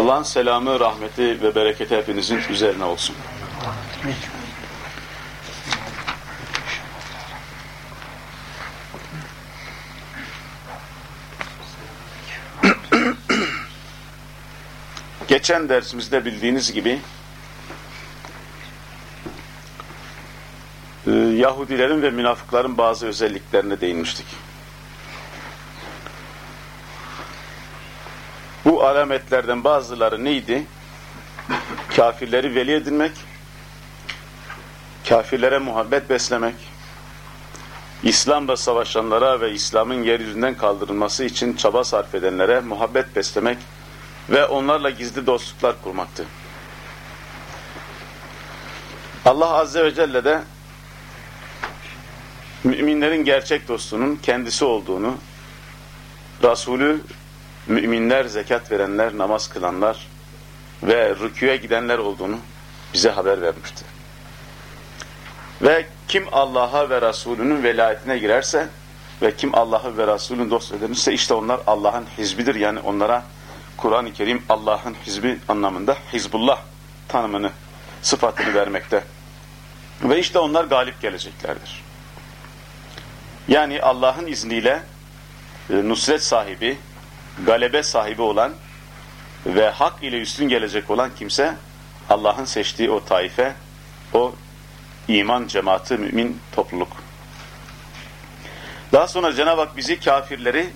Allah'ın selamı, rahmeti ve bereketi hepinizin üzerine olsun. Geçen dersimizde bildiğiniz gibi e, Yahudilerin ve münafıkların bazı özelliklerine değinmiştik. Bu alametlerden bazıları neydi? Kafirleri veli edinmek, kafirlere muhabbet beslemek, İslam'la savaşanlara ve İslam'ın yeryüzünden kaldırılması için çaba sarf edenlere muhabbet beslemek ve onlarla gizli dostluklar kurmaktı. Allah Azze ve Celle de müminlerin gerçek dostunun kendisi olduğunu, Resulü müminler, zekat verenler, namaz kılanlar ve rüküye gidenler olduğunu bize haber vermişti. Ve kim Allah'a ve Resulünün velayetine girerse ve kim Allah'ı ve Resulünün dost edinirse işte onlar Allah'ın hizbidir. Yani onlara Kur'an-ı Kerim Allah'ın hizbi anlamında Hizbullah tanımını, sıfatını vermekte. Ve işte onlar galip geleceklerdir. Yani Allah'ın izniyle e, nusret sahibi, galebe sahibi olan ve hak ile üstün gelecek olan kimse Allah'ın seçtiği o taife, o iman cemaati, mümin topluluk. Daha sonra Cenab-ı Hak bizi kafirleri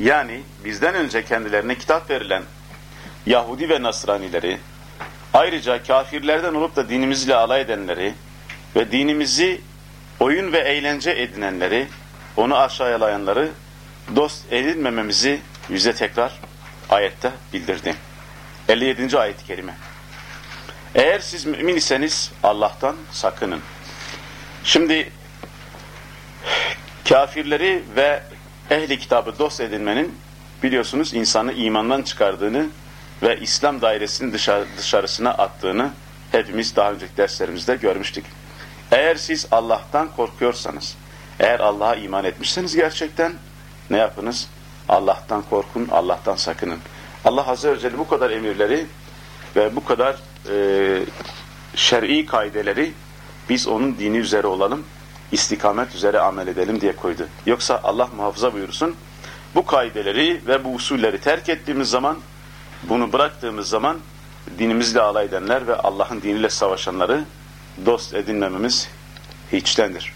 yani bizden önce kendilerine kitap verilen Yahudi ve Nasranileri ayrıca kafirlerden olup da dinimizle alay edenleri ve dinimizi oyun ve eğlence edinenleri onu aşağılayanları dost edinmememizi yüze tekrar ayette bildirdi. 57. ayet-i kerime. Eğer siz mümin iseniz Allah'tan sakının. Şimdi kafirleri ve ehli kitabı dost edinmenin biliyorsunuz insanı imandan çıkardığını ve İslam dairesinin dışarı, dışarısına attığını hepimiz daha önceki derslerimizde görmüştük. Eğer siz Allah'tan korkuyorsanız, eğer Allah'a iman etmişseniz gerçekten ne yapınız? Allah'tan korkun, Allah'tan sakının. Allah Azze ve Celle bu kadar emirleri ve bu kadar e, şer'i kaideleri biz onun dini üzere olalım, istikamet üzere amel edelim diye koydu. Yoksa Allah muhafaza buyursun, bu kaideleri ve bu usulleri terk ettiğimiz zaman, bunu bıraktığımız zaman dinimizle alay edenler ve Allah'ın diniyle savaşanları dost edinmememiz hiçtendir.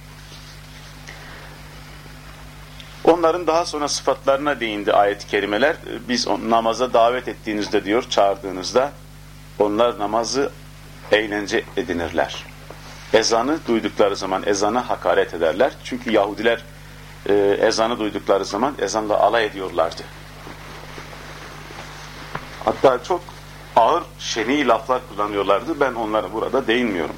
Onların daha sonra sıfatlarına değindi ayet-i kerimeler. Biz namaza davet ettiğinizde diyor, çağırdığınızda onlar namazı eğlence edinirler. Ezanı duydukları zaman ezana hakaret ederler. Çünkü Yahudiler e, ezanı duydukları zaman ezanla alay ediyorlardı. Hatta çok ağır şeni laflar kullanıyorlardı. Ben onlara burada değinmiyorum.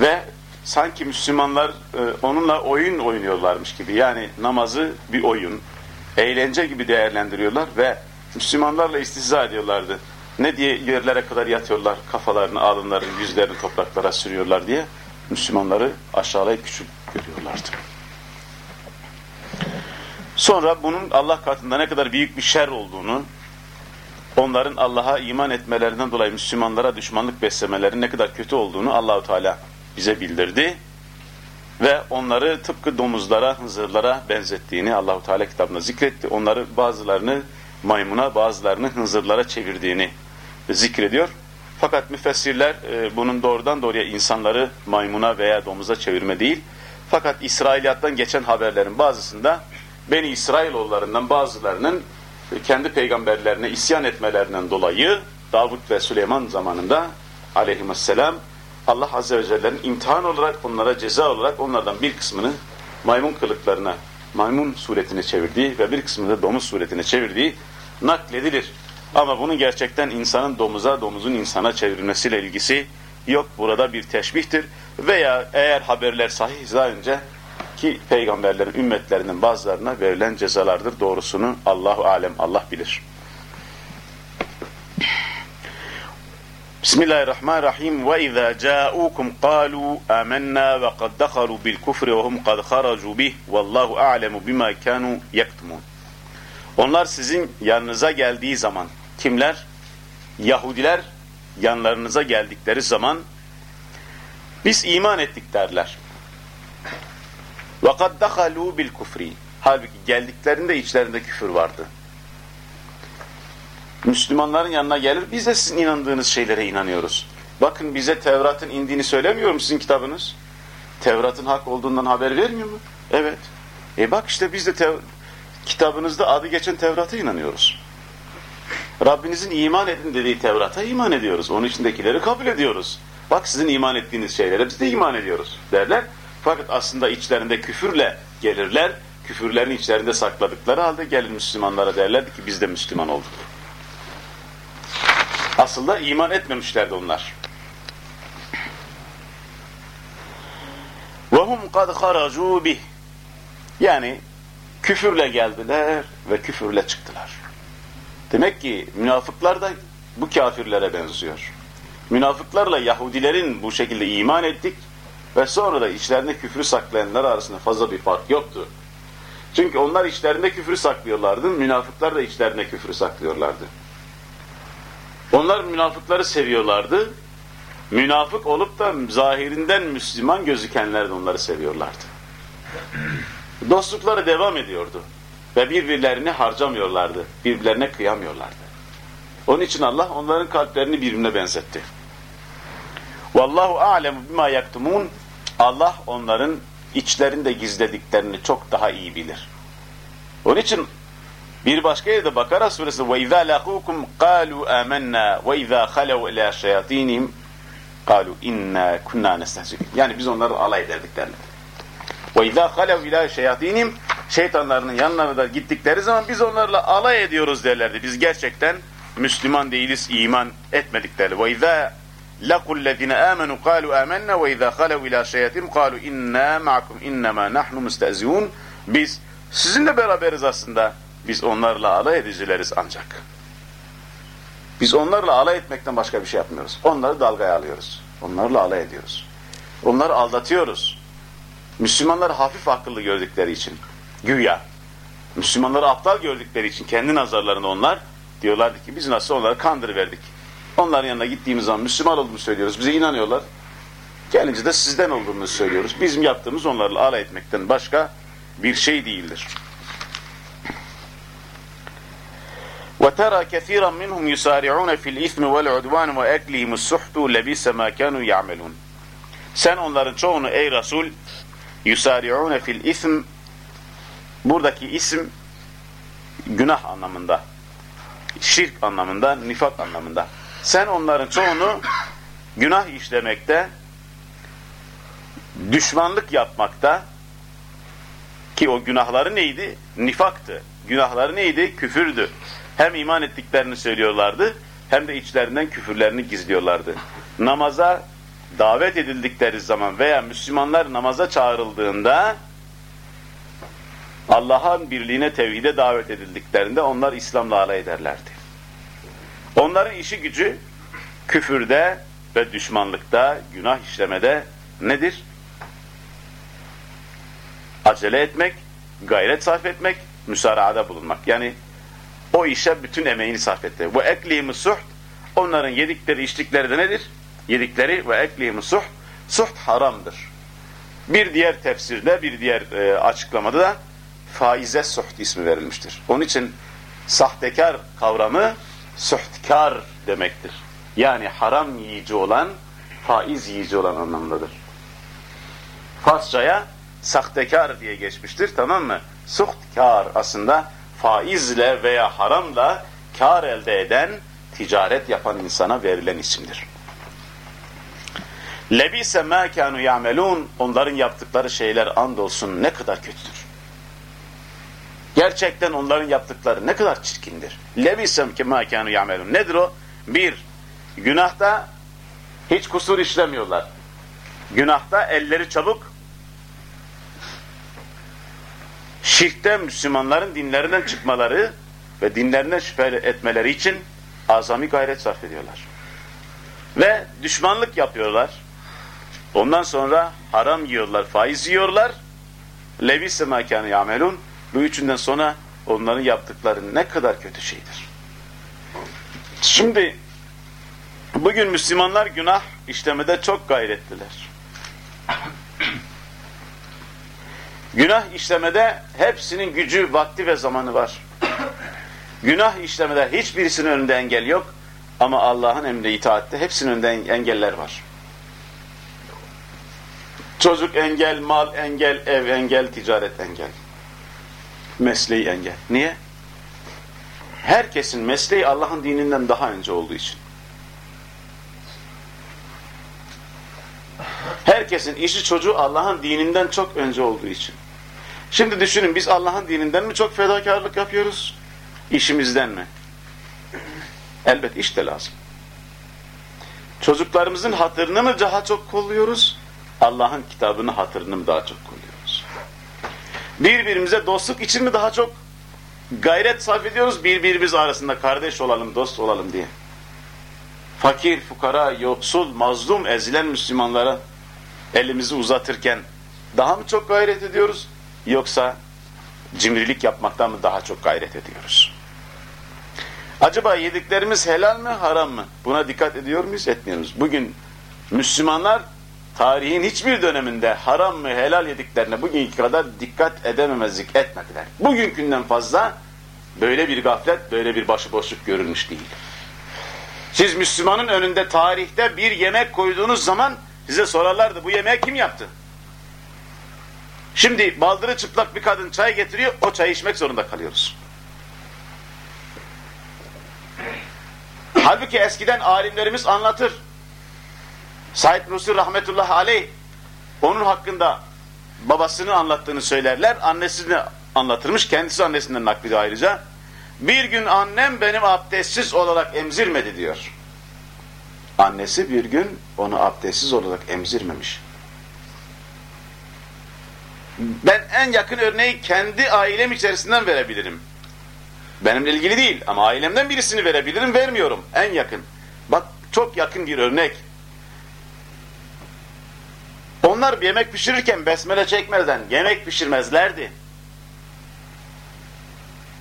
Ve sanki Müslümanlar e, onunla oyun oynuyorlarmış gibi. Yani namazı bir oyun, eğlence gibi değerlendiriyorlar ve Müslümanlarla istihza ediyorlardı. Ne diye yerlere kadar yatıyorlar, kafalarını, alınlarını, yüzlerini topraklara sürüyorlar diye Müslümanları aşağılayıp küçük görüyorlardı. Sonra bunun Allah katında ne kadar büyük bir şer olduğunu, onların Allah'a iman etmelerinden dolayı Müslümanlara düşmanlık beslemelerinin ne kadar kötü olduğunu Allahu Teala bize bildirdi ve onları tıpkı domuzlara, hınzırlara benzettiğini Allahu Teala kitabında zikretti. Onları bazılarını maymuna, bazılarını hınzırlara çevirdiğini zikrediyor. Fakat müfessirler e, bunun doğrudan doğruya insanları maymuna veya domuza çevirme değil. Fakat İsrailiyattan geçen haberlerin bazısında Beni İsrailoğullarından bazılarının kendi peygamberlerine isyan etmelerinden dolayı Davut ve Süleyman zamanında aleyhisselam Allah Azze ve Celle'nin imtihan olarak onlara ceza olarak onlardan bir kısmını maymun kılıklarına, maymun suretine çevirdiği ve bir kısmını da domuz suretine çevirdiği nakledilir. Ama bunun gerçekten insanın domuza, domuzun insana çevrilmesiyle ilgisi yok. Burada bir teşbihtir. Veya eğer haberler sahih daha önce ki peygamberlerin ümmetlerinin bazılarına verilen cezalardır. Doğrusunu Allahu alem Allah bilir. Bismillahirrahmanirrahim. Ve izâ câûkum kâlû âmennâ ve kad dekhalû bil kufri ve hum kad haracû bih vallahu a'lemu bimâ kânû yaktumûn. Onlar sizin yanınıza geldiği zaman kimler? Yahudiler yanlarınıza geldikleri zaman biz iman ettik derler. Ve kad dekhalû bil kufri. Halbuki geldiklerinde içlerinde küfür vardı. Müslümanların yanına gelir, biz de sizin inandığınız şeylere inanıyoruz. Bakın bize Tevrat'ın indiğini söylemiyor mu sizin kitabınız? Tevrat'ın hak olduğundan haber vermiyor mu? Evet. E bak işte biz de kitabınızda adı geçen Tevrat'a inanıyoruz. Rabbinizin iman edin dediği Tevrat'a iman ediyoruz. Onun içindekileri kabul ediyoruz. Bak sizin iman ettiğiniz şeylere biz de iman ediyoruz derler. Fakat aslında içlerinde küfürle gelirler. Küfürlerin içlerinde sakladıkları halde gelin Müslümanlara derlerdi ki biz de Müslüman olduk. Aslında iman etmemişlerdi onlar. وَهُمْ قَدْ خَرَجُوا بِهِ Yani küfürle geldiler ve küfürle çıktılar. Demek ki münafıklar da bu kafirlere benziyor. Münafıklarla Yahudilerin bu şekilde iman ettik ve sonra da içlerinde küfrü saklayanlar arasında fazla bir fark yoktu. Çünkü onlar içlerinde küfrü saklıyorlardı, münafıklar da içlerinde küfrü saklıyorlardı. Onlar münafıkları seviyorlardı, münafık olup da zahirinden Müslüman gözükenler de onları seviyorlardı. Dostlukları devam ediyordu ve birbirlerini harcamıyorlardı, birbirlerine kıyamıyorlardı. Onun için Allah onların kalplerini birbirine benzetti. Vallahu a'lemu bima yaktumun. Allah onların içlerinde gizlediklerini çok daha iyi bilir. Onun için bir başka yerde Bakara suresi ve izâ lâkûkum qâlû âmennâ ve izâ khalev ilâ şeyatînihim qâlû innâ kunnâ nestehzi'un. Yani biz onları alay ederdik derler. Ve izâ khalev ilâ şeyatînihim şeytanlarının yanlarına da gittikleri zaman biz onlarla alay ediyoruz derlerdi. Biz gerçekten Müslüman değiliz, iman etmedik derler. Ve izâ لَقُوا الَّذِينَ آمَنُوا قَالُوا آمَنَّا وَإِذَا خَلَوْا إِلَى شَيَاتِهِمْ قَالُوا إِنَّا مَعَكُمْ إِنَّمَا نَحْنُ مُسْتَأْزِيُونَ Biz sizinle beraberiz aslında. biz onlarla alay edicileriz ancak. Biz onlarla alay etmekten başka bir şey yapmıyoruz. Onları dalgaya alıyoruz. Onlarla alay ediyoruz. Onları aldatıyoruz. Müslümanları hafif akıllı gördükleri için. Güya. Müslümanları aptal gördükleri için kendi nazarlarında onlar diyorlardı ki biz nasıl onları kandırıverdik. Onların yanına gittiğimiz zaman Müslüman olduğumuzu söylüyoruz. Bize inanıyorlar. Gelince de sizden olduğumuzu söylüyoruz. Bizim yaptığımız onlarla alay etmekten başka bir şey değildir. وَتَرَى كَثِيرًا مِنْهُمْ يُسَارِعُونَ فِي الْاِثْمِ وَالْعُدْوَانِ وَاَكْلِهِمُ السُّحْتُ لَبِسَ مَا كَانُوا يَعْمَلُونَ Sen onların çoğunu ey Resul يُسَارِعُونَ فِي الْاِثْمِ Buradaki isim günah anlamında, şirk anlamında, nifak anlamında. Sen onların çoğunu günah işlemekte, düşmanlık yapmakta ki o günahları neydi? Nifaktı. Günahları neydi? Küfürdü. Hem iman ettiklerini söylüyorlardı hem de içlerinden küfürlerini gizliyorlardı. Namaza davet edildikleri zaman veya Müslümanlar namaza çağrıldığında Allah'ın birliğine, tevhide davet edildiklerinde onlar İslam'la alay ederlerdi. Onların işi gücü küfürde ve düşmanlıkta, günah işlemede nedir? Acele etmek, gayret sarf etmek, müsaraada bulunmak. Yani o işe bütün emeğini sarf etti. Bu eklihimi suht, onların yedikleri, içtikleri de nedir? Yedikleri ve eklihimi suht, suht haramdır. Bir diğer tefsirde, bir diğer e, açıklamada da faize suht ismi verilmiştir. Onun için sahtekar kavramı suhtkar demektir. Yani haram yiyici olan, faiz yiyici olan anlamdadır. Farsçaya sahtekar diye geçmiştir tamam mı? Suhtkar aslında faizle veya haramla kar elde eden, ticaret yapan insana verilen isimdir. Lebise ma kanu ya'melun onların yaptıkları şeyler andolsun ne kadar kötüdür. Gerçekten onların yaptıkları ne kadar çirkindir. Lebisem kema kanu yamelun. Nedir o? Bir, günahta hiç kusur işlemiyorlar. Günahta elleri çabuk. Şirkte Müslümanların dinlerinden çıkmaları ve dinlerinden şüphe etmeleri için azami gayret sarf ediyorlar. Ve düşmanlık yapıyorlar. Ondan sonra haram yiyorlar, faiz yiyorlar. Levisse mâkâne yamelun. Bu üçünden sonra onların yaptıkları ne kadar kötü şeydir. Şimdi bugün Müslümanlar günah işlemede çok gayretliler. Günah işlemede hepsinin gücü, vakti ve zamanı var. Günah işlemede hiçbirisinin önünde engel yok. Ama Allah'ın emrine itaatte hepsinin önünde engeller var. Çocuk engel, mal engel, ev engel, ticaret engel. Mesleği engel. Niye? Herkesin mesleği Allah'ın dininden daha önce olduğu için. Herkesin işi çocuğu Allah'ın dininden çok önce olduğu için. Şimdi düşünün biz Allah'ın dininden mi çok fedakarlık yapıyoruz? İşimizden mi? Elbet iş de lazım. Çocuklarımızın hatırını mı daha çok kolluyoruz? Allah'ın kitabını hatırını mı daha çok kolluyoruz? Birbirimize dostluk için mi daha çok gayret sarf ediyoruz? Birbirimiz arasında kardeş olalım, dost olalım diye. Fakir, fukara, yoksul, mazlum, ezilen Müslümanlara elimizi uzatırken daha mı çok gayret ediyoruz? Yoksa cimrilik yapmaktan mı daha çok gayret ediyoruz? Acaba yediklerimiz helal mi, haram mı? Buna dikkat ediyor muyuz, etmiyor muyuz? Bugün Müslümanlar tarihin hiçbir döneminde haram mı, helal yediklerine bugünkü kadar dikkat edememezlik etmediler. Bugünkünden fazla böyle bir gaflet, böyle bir başıboşluk görülmüş değil. Siz Müslümanın önünde tarihte bir yemek koyduğunuz zaman size sorarlardı bu yemeği kim yaptı? Şimdi baldırı çıplak bir kadın çay getiriyor, o çayı içmek zorunda kalıyoruz. Halbuki eskiden alimlerimiz anlatır. Said Nursi rahmetullah aleyh onun hakkında babasını anlattığını söylerler. Annesini anlatırmış. Kendisi annesinden naklediyor ayrıca. Bir gün annem benim abdestsiz olarak emzirmedi diyor. Annesi bir gün onu abdestsiz olarak emzirmemiş. Ben en yakın örneği kendi ailem içerisinden verebilirim. Benimle ilgili değil ama ailemden birisini verebilirim, vermiyorum. En yakın. Bak çok yakın bir örnek. Onlar bir yemek pişirirken besmele çekmeden yemek pişirmezlerdi.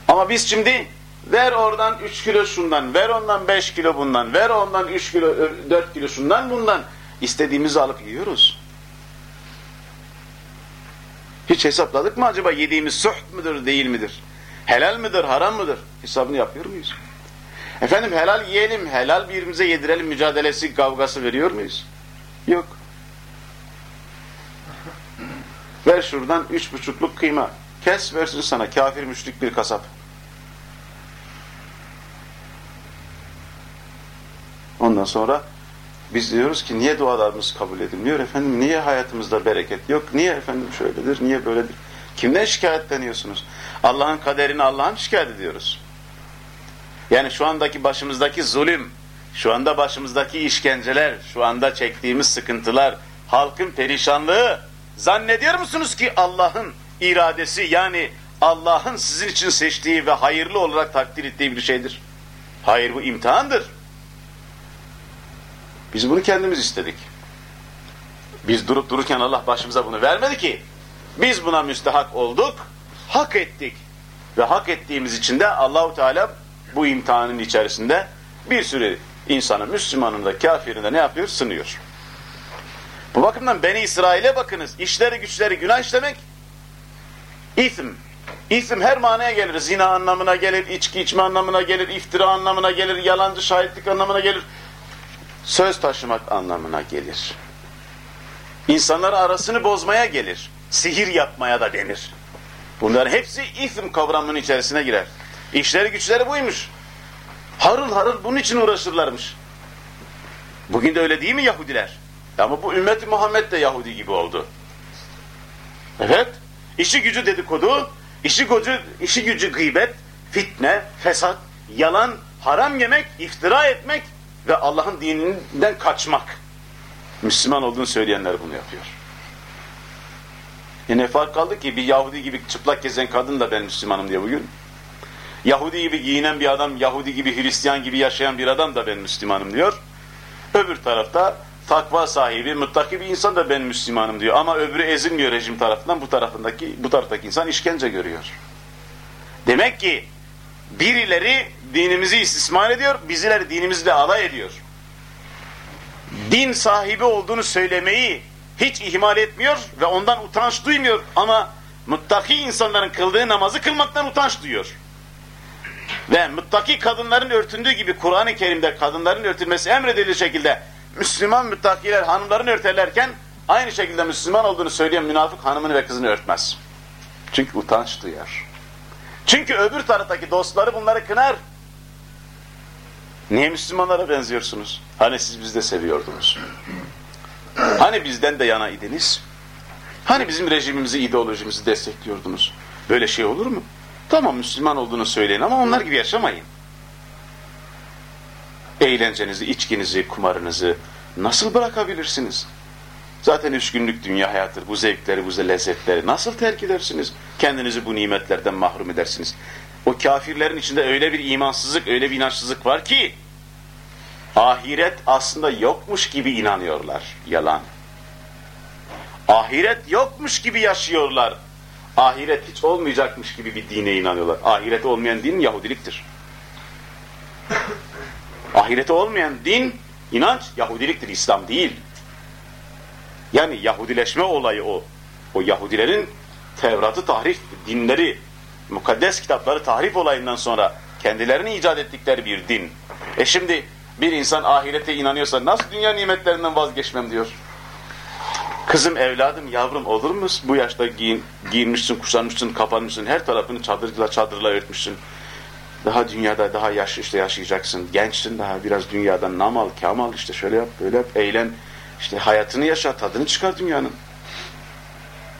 Ama biz şimdi ver oradan 3 kilo şundan, ver ondan 5 kilo bundan, ver ondan 3 kilo 4 kilo şundan bundan istediğimizi alıp yiyoruz. Hiç hesapladık mı acaba yediğimiz suht mudur değil midir? Helal midir, haram mıdır? Hesabını yapıyor muyuz? Efendim helal yiyelim, helal birbirimize yedirelim mücadelesi, kavgası veriyor muyuz? Yok. Ver şuradan üç buçukluk kıyma. Kes versin sana kafir müşrik bir kasap. Ondan sonra biz diyoruz ki niye dualarımız kabul edilmiyor efendim? Niye hayatımızda bereket yok? Niye efendim şöyledir? Niye böyledir? Kimden şikayetleniyorsunuz? Allah'ın kaderini Allah'ın şikayet ediyoruz. Yani şu andaki başımızdaki zulüm, şu anda başımızdaki işkenceler, şu anda çektiğimiz sıkıntılar, halkın perişanlığı, zannediyor musunuz ki Allah'ın iradesi yani Allah'ın sizin için seçtiği ve hayırlı olarak takdir ettiği bir şeydir? Hayır bu imtihandır. Biz bunu kendimiz istedik. Biz durup dururken Allah başımıza bunu vermedi ki. Biz buna müstehak olduk, hak ettik. Ve hak ettiğimiz için de Allahu Teala bu imtihanın içerisinde bir sürü insanı, Müslümanın da kafirin de ne yapıyor? Sınıyor. Bu bakımdan Beni İsrail'e bakınız. İşleri güçleri günah işlemek İsm. İsm her manaya gelir. Zina anlamına gelir, içki içme anlamına gelir, iftira anlamına gelir, yalancı şahitlik anlamına gelir. Söz taşımak anlamına gelir. İnsanlar arasını bozmaya gelir. Sihir yapmaya da denir. Bunların hepsi ism kavramının içerisine girer. İşleri güçleri buymuş. Harıl harıl bunun için uğraşırlarmış. Bugün de öyle değil mi Yahudiler? Ama bu ümmeti Muhammed de Yahudi gibi oldu. Evet. İşi gücü dedikodu, işi gücü, işi gücü gıybet, fitne, fesat, yalan, haram yemek, iftira etmek ve Allah'ın dininden kaçmak. Müslüman olduğunu söyleyenler bunu yapıyor. E ne fark kaldı ki bir Yahudi gibi çıplak gezen kadın da ben Müslümanım diye bugün. Yahudi gibi giyinen bir adam, Yahudi gibi Hristiyan gibi yaşayan bir adam da ben Müslümanım diyor. Öbür tarafta takva sahibi, muttaki bir insan da ben Müslümanım diyor. Ama öbürü ezilmiyor rejim tarafından, bu tarafındaki bu taraftaki insan işkence görüyor. Demek ki birileri dinimizi istismar ediyor, bizleri dinimizle alay ediyor. Din sahibi olduğunu söylemeyi hiç ihmal etmiyor ve ondan utanç duymuyor ama muttaki insanların kıldığı namazı kılmaktan utanç duyuyor. Ve muttaki kadınların örtündüğü gibi Kur'an-ı Kerim'de kadınların örtülmesi emredilir şekilde Müslüman müttakiler hanımlarını örterlerken aynı şekilde Müslüman olduğunu söyleyen münafık hanımını ve kızını örtmez. Çünkü utanç duyar. Çünkü öbür taraftaki dostları bunları kınar. Niye Müslümanlara benziyorsunuz? Hani siz bizde seviyordunuz? Hani bizden de yana idiniz? Hani bizim rejimimizi, ideolojimizi destekliyordunuz? Böyle şey olur mu? Tamam Müslüman olduğunu söyleyin ama onlar gibi yaşamayın. Eğlencenizi, içkinizi, kumarınızı nasıl bırakabilirsiniz? Zaten üç günlük dünya hayattır. Bu zevkleri, bu lezzetleri nasıl terk edersiniz? Kendinizi bu nimetlerden mahrum edersiniz. O kafirlerin içinde öyle bir imansızlık, öyle bir inançsızlık var ki ahiret aslında yokmuş gibi inanıyorlar. Yalan. Ahiret yokmuş gibi yaşıyorlar. Ahiret hiç olmayacakmış gibi bir dine inanıyorlar. Ahiret olmayan din Yahudiliktir. Ahireti olmayan din, inanç Yahudiliktir, İslam değil. Yani Yahudileşme olayı o. O Yahudilerin Tevrat'ı tahrif, dinleri, mukaddes kitapları tahrif olayından sonra kendilerini icat ettikleri bir din. E şimdi bir insan ahirete inanıyorsa nasıl dünya nimetlerinden vazgeçmem diyor. Kızım, evladım, yavrum olur mu? Bu yaşta giyin, giyinmişsin, kuşanmışsın, kapanmışsın, her tarafını çadırla çadırla örtmüşsün. Daha dünyada daha yaş işte yaşayacaksın. Gençsin daha biraz dünyadan nam al, işte şöyle yap, böyle yap, eğlen. İşte hayatını yaşa, tadını çıkar dünyanın.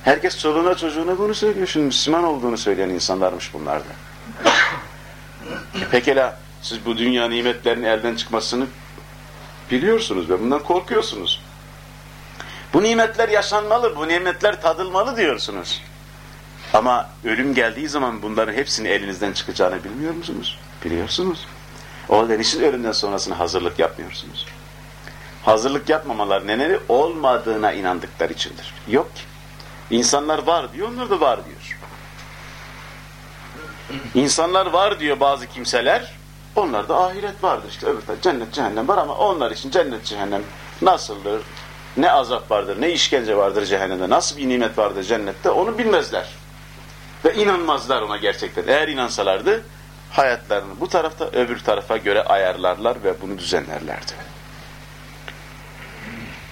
Herkes çoluğuna çocuğuna bunu söylüyor. Şimdi Müslüman olduğunu söyleyen insanlarmış bunlar da. E pekala siz bu dünya nimetlerinin elden çıkmasını biliyorsunuz ve bundan korkuyorsunuz. Bu nimetler yaşanmalı, bu nimetler tadılmalı diyorsunuz. Ama ölüm geldiği zaman bunların hepsini elinizden çıkacağını bilmiyor musunuz? Biliyorsunuz. O halde niçin ölümden sonrasına hazırlık yapmıyorsunuz? Hazırlık yapmamalar nedeni olmadığına inandıkları içindir. Yok ki. İnsanlar var diyor, onlar da var diyor. İnsanlar var diyor bazı kimseler, onlar da ahiret vardır. İşte öbür tarafta cennet, cehennem var ama onlar için cennet, cehennem nasıldır? Ne azap vardır, ne işkence vardır cehennemde, nasıl bir nimet vardır cennette onu bilmezler. Ve inanmazlar ona gerçekten. Eğer inansalardı hayatlarını bu tarafta öbür tarafa göre ayarlarlar ve bunu düzenlerlerdi.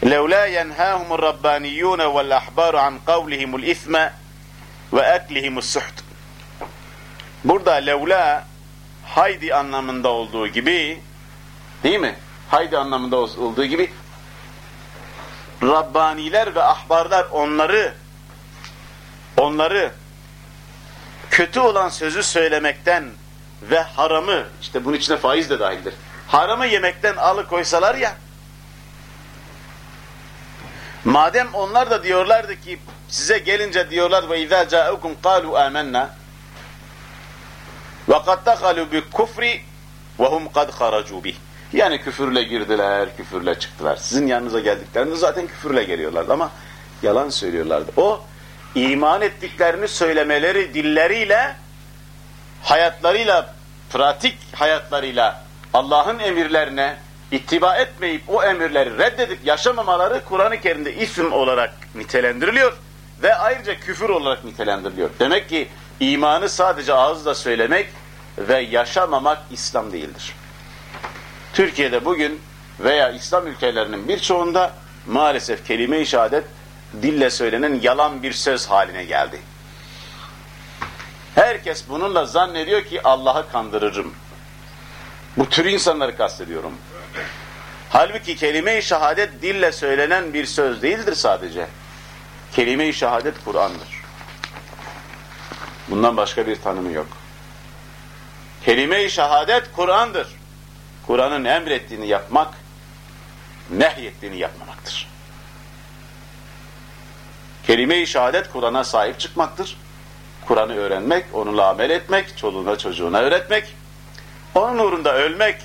لَوْلَا يَنْهَاهُمُ الرَّبَّانِيُّونَ وَالْأَحْبَارُ عَنْ قَوْلِهِمُ الْإِثْمَ وَاَكْلِهِمُ السُّحْتِ Burada levla haydi anlamında olduğu gibi değil mi? Haydi anlamında olduğu gibi Rabbaniler ve ahbarlar onları onları kötü olan sözü söylemekten ve haramı işte bunun içine faiz de dahildir. Haramı yemekten alıkoysalar ya madem onlar da diyorlardı ki size gelince diyorlar ve izâ câ'ukum kâlu âmennâ ve kad dakalu bi kufri ve hum kad haracu. Yani küfürle girdiler, küfürle çıktılar. Sizin yanınıza geldiklerinde zaten küfürle geliyorlardı ama yalan söylüyorlardı. O iman ettiklerini söylemeleri dilleriyle, hayatlarıyla, pratik hayatlarıyla Allah'ın emirlerine ittiba etmeyip o emirleri reddedip yaşamamaları Kur'an-ı Kerim'de isim olarak nitelendiriliyor ve ayrıca küfür olarak nitelendiriliyor. Demek ki imanı sadece ağızla söylemek ve yaşamamak İslam değildir. Türkiye'de bugün veya İslam ülkelerinin birçoğunda maalesef kelime-i şehadet dille söylenen yalan bir söz haline geldi. Herkes bununla zannediyor ki Allah'ı kandırırım. Bu tür insanları kastediyorum. Halbuki kelime-i şehadet dille söylenen bir söz değildir sadece. Kelime-i şehadet Kur'an'dır. Bundan başka bir tanımı yok. Kelime-i şehadet Kur'an'dır. Kur'an'ın emrettiğini yapmak, nehyettiğini yapmamaktır. Kelime-i şehadet Kur'an'a sahip çıkmaktır. Kur'an'ı öğrenmek, onunla amel etmek, çoluğuna çocuğuna öğretmek, onun uğrunda ölmek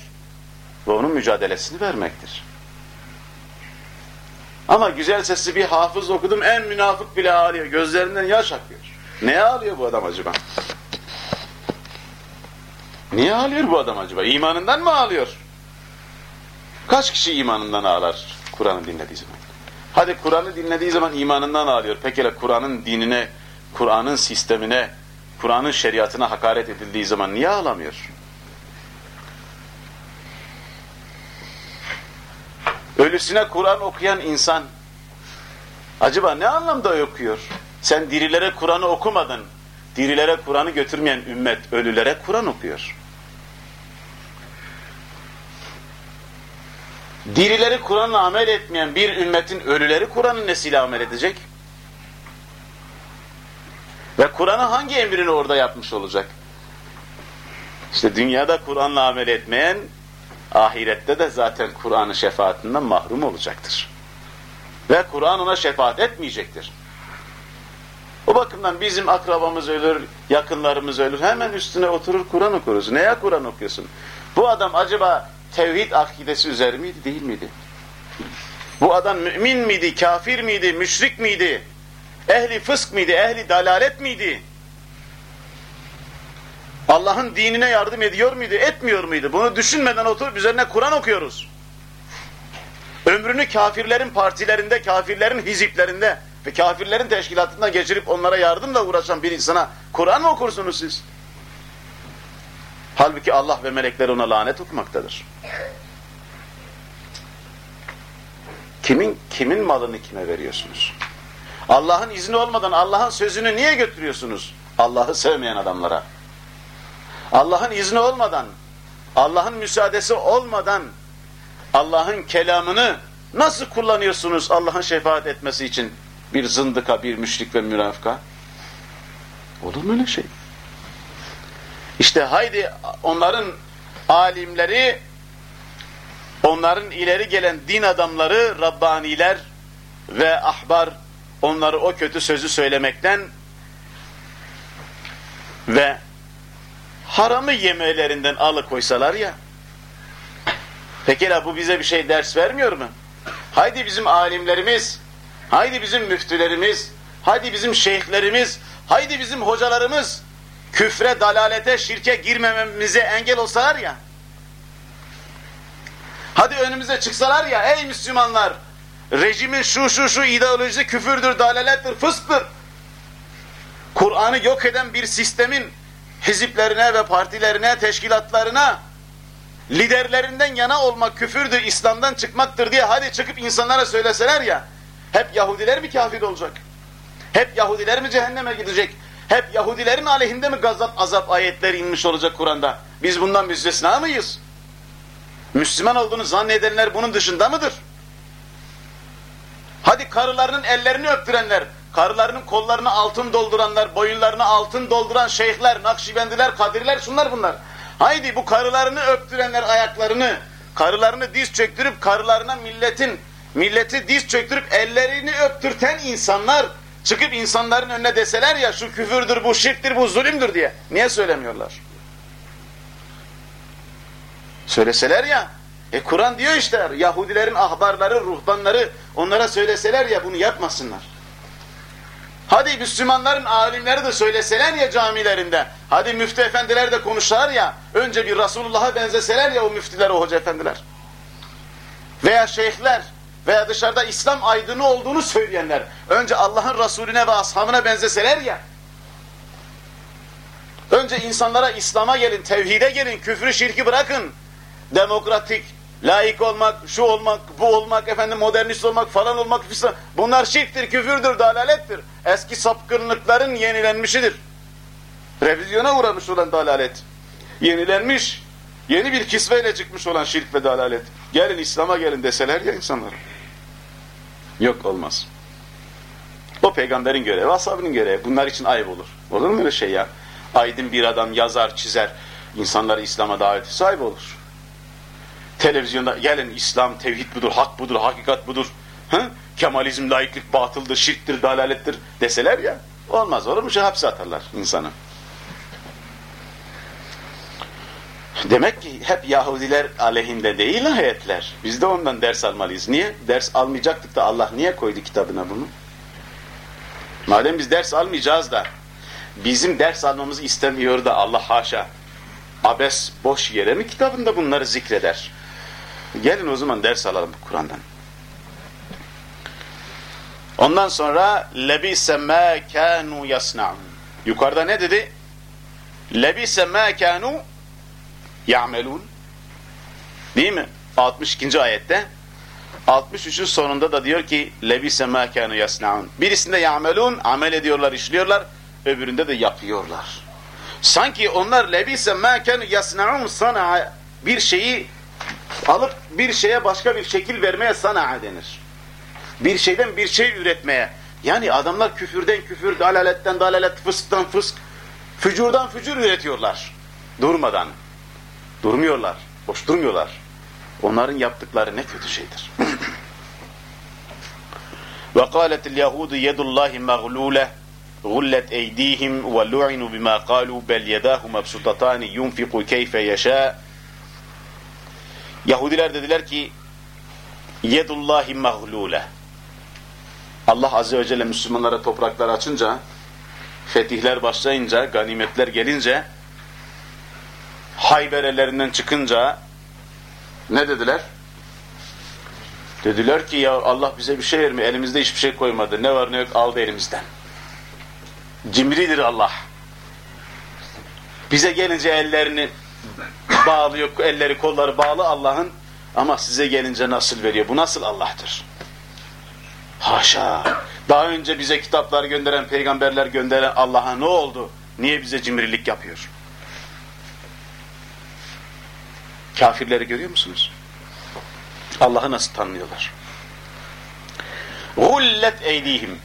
ve onun mücadelesini vermektir. Ama güzel sesli bir hafız okudum, en münafık bile ağlıyor, gözlerinden yaş akıyor. Neye ağlıyor bu adam acaba? Niye ağlıyor bu adam acaba? İmanından mı ağlıyor? Kaç kişi imanından ağlar Kur'an'ı dinlediği zaman? Hadi Kur'an'ı dinlediği zaman imanından ağlıyor. Peki Kur'an'ın dinine, Kur'an'ın sistemine, Kur'an'ın şeriatına hakaret edildiği zaman niye ağlamıyor? Ölüsüne Kur'an okuyan insan acaba ne anlamda okuyor? Sen dirilere Kur'an'ı okumadın. Dirilere Kur'an'ı götürmeyen ümmet ölülere Kur'an okuyor. Dirileri Kur'an'la amel etmeyen bir ümmetin ölüleri Kur'an'ın nesiyle amel edecek? Ve Kur'an'ı hangi emrini orada yapmış olacak? İşte dünyada Kur'an'la amel etmeyen ahirette de zaten Kur'an'ın şefaatinden mahrum olacaktır. Ve Kur'an ona şefaat etmeyecektir. O bakımdan bizim akrabamız ölür, yakınlarımız ölür. Hemen üstüne oturur Kur'an okuruz. Neye Kur'an okuyorsun? Bu adam acaba tevhid akidesi üzeri miydi, değil miydi? Bu adam mümin miydi, kafir miydi, müşrik miydi? Ehli fısk mıydı, ehli dalalet miydi? Allah'ın dinine yardım ediyor muydu, etmiyor muydu? Bunu düşünmeden oturup üzerine Kur'an okuyoruz. Ömrünü kafirlerin partilerinde, kafirlerin hiziplerinde ve kafirlerin teşkilatında geçirip onlara yardımla uğraşan bir insana Kur'an mı okursunuz siz? Halbuki Allah ve melekler ona lanet okumaktadır. Kimin kimin malını kime veriyorsunuz? Allah'ın izni olmadan Allah'ın sözünü niye götürüyorsunuz? Allah'ı sevmeyen adamlara. Allah'ın izni olmadan, Allah'ın müsaadesi olmadan Allah'ın kelamını nasıl kullanıyorsunuz Allah'ın şefaat etmesi için bir zındıka, bir müşrik ve münafıka? Olur mu öyle şey? İşte haydi onların alimleri, onların ileri gelen din adamları, Rabbaniler ve ahbar onları o kötü sözü söylemekten ve haramı yemelerinden alıkoysalar ya, peki bu bize bir şey ders vermiyor mu? Haydi bizim alimlerimiz, haydi bizim müftülerimiz, haydi bizim şeyhlerimiz, haydi bizim hocalarımız, küfre, dalalete, şirke girmememize engel olsalar ya, hadi önümüze çıksalar ya, ey Müslümanlar, rejimin şu şu şu ideolojisi küfürdür, dalalettir, fısktır. Kur'an'ı yok eden bir sistemin hiziplerine ve partilerine, teşkilatlarına, liderlerinden yana olmak küfürdür, İslam'dan çıkmaktır diye hadi çıkıp insanlara söyleseler ya, hep Yahudiler mi kafir olacak? Hep Yahudiler mi cehenneme gidecek? Hep Yahudilerin aleyhinde mi gazap azap ayetleri inmiş olacak Kur'an'da? Biz bundan müstesna mıyız? Müslüman olduğunu zannedenler bunun dışında mıdır? Hadi karılarının ellerini öptürenler, karılarının kollarını altın dolduranlar, boyunlarını altın dolduran şeyhler, nakşibendiler, kadirler, şunlar bunlar. Haydi bu karılarını öptürenler ayaklarını, karılarını diz çöktürüp karılarına milletin, milleti diz çöktürüp ellerini öptürten insanlar çıkıp insanların önüne deseler ya şu küfürdür, bu şirktir, bu zulümdür diye. Niye söylemiyorlar? Söyleseler ya, e Kur'an diyor işte Yahudilerin ahbarları, ruhbanları onlara söyleseler ya bunu yapmasınlar. Hadi Müslümanların alimleri de söyleseler ya camilerinde, hadi müftü efendiler de konuşsalar ya, önce bir Resulullah'a benzeseler ya o müftüler, o hoca efendiler. Veya şeyhler, veya dışarıda İslam aydını olduğunu söyleyenler, önce Allah'ın Resulüne ve ashabına benzeseler ya, önce insanlara İslam'a gelin, tevhide gelin, küfrü şirki bırakın, demokratik, layık olmak, şu olmak, bu olmak, efendim modernist olmak, falan olmak, bunlar şirktir, küfürdür, dalalettir. Eski sapkınlıkların yenilenmişidir. Revizyona uğramış olan dalalet. Yenilenmiş, yeni bir kisveyle çıkmış olan şirk ve dalalet. Gelin İslam'a gelin deseler ya insanlara. Yok olmaz. O peygamberin görevi, ashabının görevi. Bunlar için ayıp olur. Olur mu öyle şey ya? Aydın bir adam yazar, çizer, insanları İslam'a davet ayıp olur. Televizyonda gelin İslam, tevhid budur, hak budur, hakikat budur. Hı? Kemalizm, laiklik batıldır, şirktir, dalalettir deseler ya. Olmaz olur mu? Şey hapse atarlar insanı. Demek ki hep Yahudiler aleyhinde değil ayetler. Biz de ondan ders almalıyız. Niye? Ders almayacaktık da Allah niye koydu kitabına bunu? Madem biz ders almayacağız da bizim ders almamızı istemiyor da Allah haşa abes boş yere mi kitabında bunları zikreder? Gelin o zaman ders alalım Kur'an'dan. Ondan sonra lebise ma kanu yasnaun. Yukarıda ne dedi? Lebise ma kanu ya'melun. Değil mi? 62. ayette. 63'ün sonunda da diyor ki lebise ma kanu yasnaun. Birisinde ya'melun, amel ediyorlar, işliyorlar. Öbüründe de yapıyorlar. Sanki onlar lebise ma kanu yasnaun sana bir şeyi alıp bir şeye başka bir şekil vermeye sana denir. Bir şeyden bir şey üretmeye. Yani adamlar küfürden küfür, dalaletten dalalet, fısktan fısk, fücurdan fücur üretiyorlar. Durmadan. Durmuyorlar. Boş durmuyorlar. Onların yaptıkları ne kötü şeydir. وقالت اليهود يد الله مغلولة غلت أيديهم ولعنوا بما قالوا بل يداه مبسوطتان ينفق كيف يشاء Yahudiler dediler ki yedullahi mağlule Allah Azze ve Celle Müslümanlara topraklar açınca fetihler başlayınca, ganimetler gelince Hayber ellerinden çıkınca ne dediler? Dediler ki ya Allah bize bir şey vermiyor. Elimizde hiçbir şey koymadı. Ne var ne yok aldı elimizden. Cimridir Allah. Bize gelince ellerini bağlıyor, elleri kolları bağlı Allah'ın ama size gelince nasıl veriyor? Bu nasıl Allah'tır? Haşa! Daha önce bize kitaplar gönderen, peygamberler gönderen Allah'a ne oldu? Niye bize cimrilik yapıyor? Kafirleri görüyor musunuz? Allah'ı nasıl tanıyorlar? Gullet eydihim.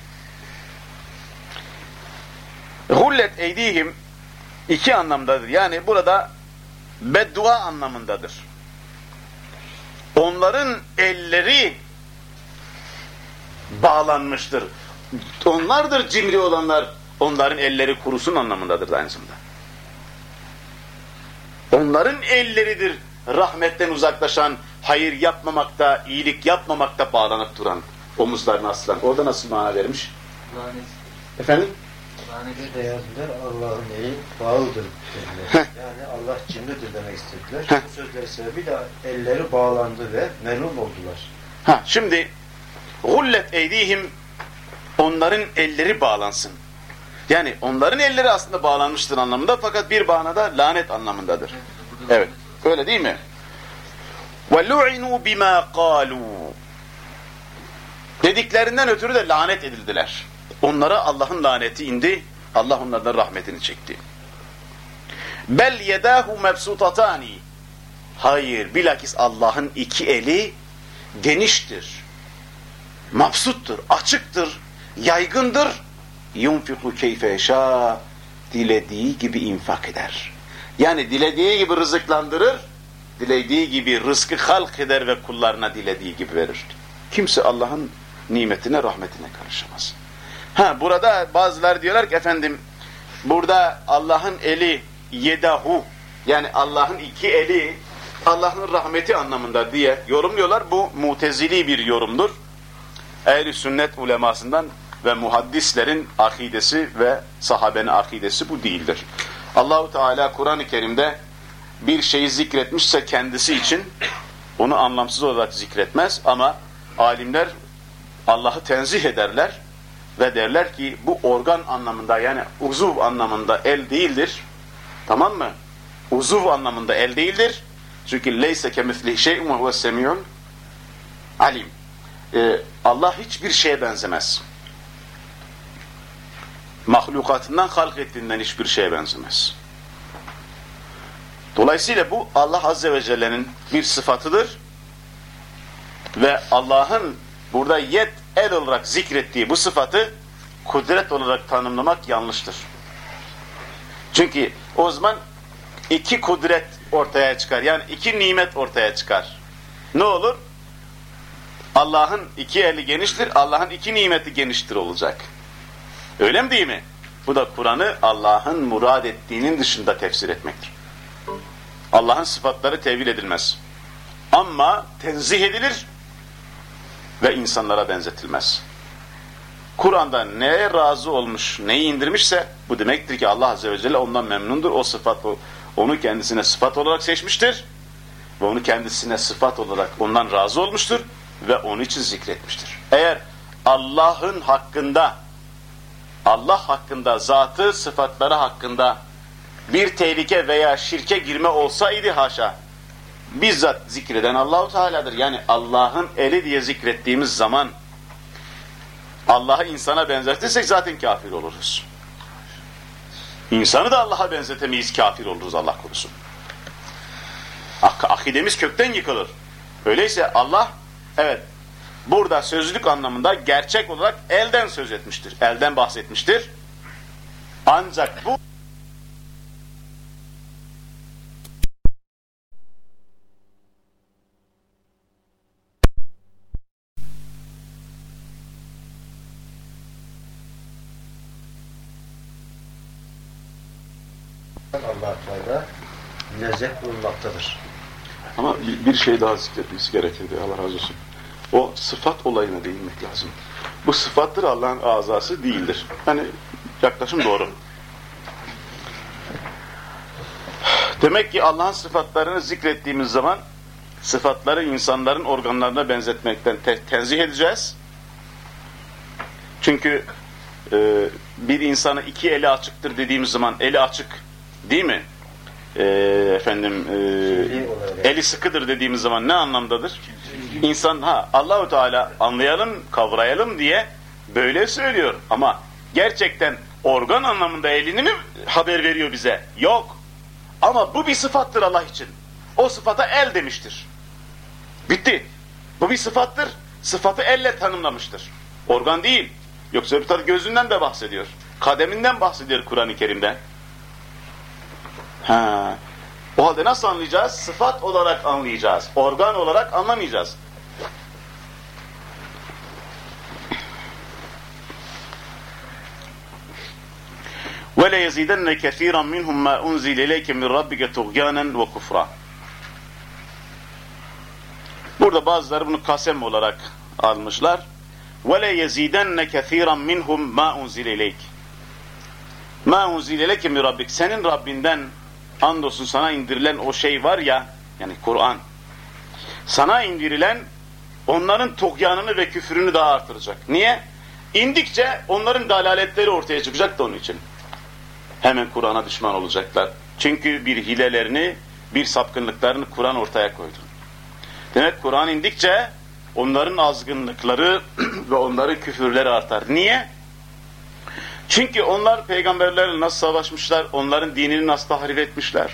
Gullet eydihim iki anlamdadır. Yani burada beddua anlamındadır. Onların elleri bağlanmıştır. Onlardır cimri olanlar, onların elleri kurusun anlamındadır da aynı zamanda. Onların elleridir rahmetten uzaklaşan, hayır yapmamakta, iyilik yapmamakta bağlanıp duran, omuzlarına asılan. Orada nasıl mana vermiş? Lanet. Efendim? Laneti de yazdılar Allah'ın eli bağlıdır dediler. yani Allah cimridir demek istediler. Bu sözler sebebiyle elleri bağlandı ve melun oldular. Ha, şimdi gullet eydihim onların elleri bağlansın. Yani onların elleri aslında bağlanmıştır anlamında fakat bir bağnada lanet anlamındadır. Evet. Öyle değil mi? وَلُعِنُوا بِمَا قَالُوا Dediklerinden ötürü de lanet edildiler. Onlara Allah'ın laneti indi. Allah onlardan rahmetini çekti. Bel yedahu mebsutatani. Hayır, bilakis Allah'ın iki eli geniştir. Mabsuttur, açıktır, yaygındır. Yunfiku keyfe yeşâ. Dilediği gibi infak eder. Yani dilediği gibi rızıklandırır, dilediği gibi rızkı halk eder ve kullarına dilediği gibi verir. Kimse Allah'ın nimetine, rahmetine karışamaz. Ha burada bazıları diyorlar ki efendim burada Allah'ın eli yedahu yani Allah'ın iki eli Allah'ın rahmeti anlamında diye yorumluyorlar. Bu mutezili bir yorumdur. Ehl-i sünnet ulemasından ve muhaddislerin akidesi ve sahabenin akidesi bu değildir. Allahu Teala Kur'an-ı Kerim'de bir şeyi zikretmişse kendisi için onu anlamsız olarak zikretmez ama alimler Allah'ı tenzih ederler ve derler ki bu organ anlamında yani uzuv anlamında el değildir. Tamam mı? Uzuv anlamında el değildir. Çünkü leyse kemithlihi şey'un ve huves alim. Ee, Allah hiçbir şeye benzemez. Mahlukatından halk ettiğinden hiçbir şeye benzemez. Dolayısıyla bu Allah Azze ve Celle'nin bir sıfatıdır. Ve Allah'ın burada yet el olarak zikrettiği bu sıfatı kudret olarak tanımlamak yanlıştır. Çünkü o zaman iki kudret ortaya çıkar. Yani iki nimet ortaya çıkar. Ne olur? Allah'ın iki eli geniştir, Allah'ın iki nimeti geniştir olacak. Öyle mi değil mi? Bu da Kur'an'ı Allah'ın murad ettiğinin dışında tefsir etmek. Allah'ın sıfatları tevil edilmez. Ama tenzih edilir ve insanlara benzetilmez. Kur'an'da neye razı olmuş, neyi indirmişse bu demektir ki Allah Azze ve Celle ondan memnundur. O sıfat onu kendisine sıfat olarak seçmiştir ve onu kendisine sıfat olarak ondan razı olmuştur ve onun için zikretmiştir. Eğer Allah'ın hakkında Allah hakkında, zatı, sıfatları hakkında bir tehlike veya şirke girme olsaydı haşa, bizzat zikreden Allahu Teala'dır. Yani Allah'ın eli diye zikrettiğimiz zaman Allah'ı insana benzetirsek zaten kafir oluruz. İnsanı da Allah'a benzetemeyiz, kafir oluruz Allah korusun. Ak akidemiz kökten yıkılır. Öyleyse Allah, evet, burada sözlük anlamında gerçek olarak elden söz etmiştir. Elden bahsetmiştir. Ancak bu allah Teala bulunmaktadır. Ama bir şey daha zikretmesi gerekirdi Allah razı olsun. O sıfat olayına değinmek lazım. Bu sıfattır Allah'ın azası değildir. Yani yaklaşım doğru. Demek ki Allah'ın sıfatlarını zikrettiğimiz zaman sıfatları insanların organlarına benzetmekten te tenzih edeceğiz. Çünkü e, bir insana iki eli açıktır dediğimiz zaman eli açık değil mi? E, efendim e, eli sıkıdır dediğimiz zaman ne anlamdadır? İnsan ha Allahu Teala anlayalım, kavrayalım diye böyle söylüyor ama gerçekten organ anlamında elini mi haber veriyor bize? Yok. Ama bu bir sıfattır Allah için. O sıfata el demiştir. Bitti. Bu bir sıfattır. Sıfatı elle tanımlamıştır. Organ değil. Yoksa bir tabi gözünden de bahsediyor. Kademinden bahsediyor Kur'an-ı Kerim'de. Ha. O halde nasıl anlayacağız? Sıfat olarak anlayacağız. Organ olarak anlamayacağız. وَلَيَزِيدَنَّ كَثِيرًا مِنْهُمْ مَا أُنْزِلَ إِلَيْكَ مِنْ رَبِّكَ تُغْيَانًا وَكُفْرًا Burada bazıları bunu kasem olarak almışlar. وَلَيَزِيدَنَّ كَثِيرًا مِنْهُمْ مَا أُنْزِلَ إِلَيْكَ مَا أُنْزِلَ إِلَيْكَ مِنْ رَبِّكَ Senin Rabbinden andolsun sana indirilen o şey var ya, yani Kur'an. Sana indirilen onların tuğyanını ve küfürünü daha artıracak. Niye? İndikçe onların dalaletleri ortaya çıkacak da onun için. Hemen Kur'an'a düşman olacaklar. Çünkü bir hilelerini, bir sapkınlıklarını Kur'an ortaya koydu. Demek Kur'an indikçe onların azgınlıkları ve onların küfürleri artar. Niye? Çünkü onlar peygamberlerle nasıl savaşmışlar, onların dinini nasıl tahrif etmişler,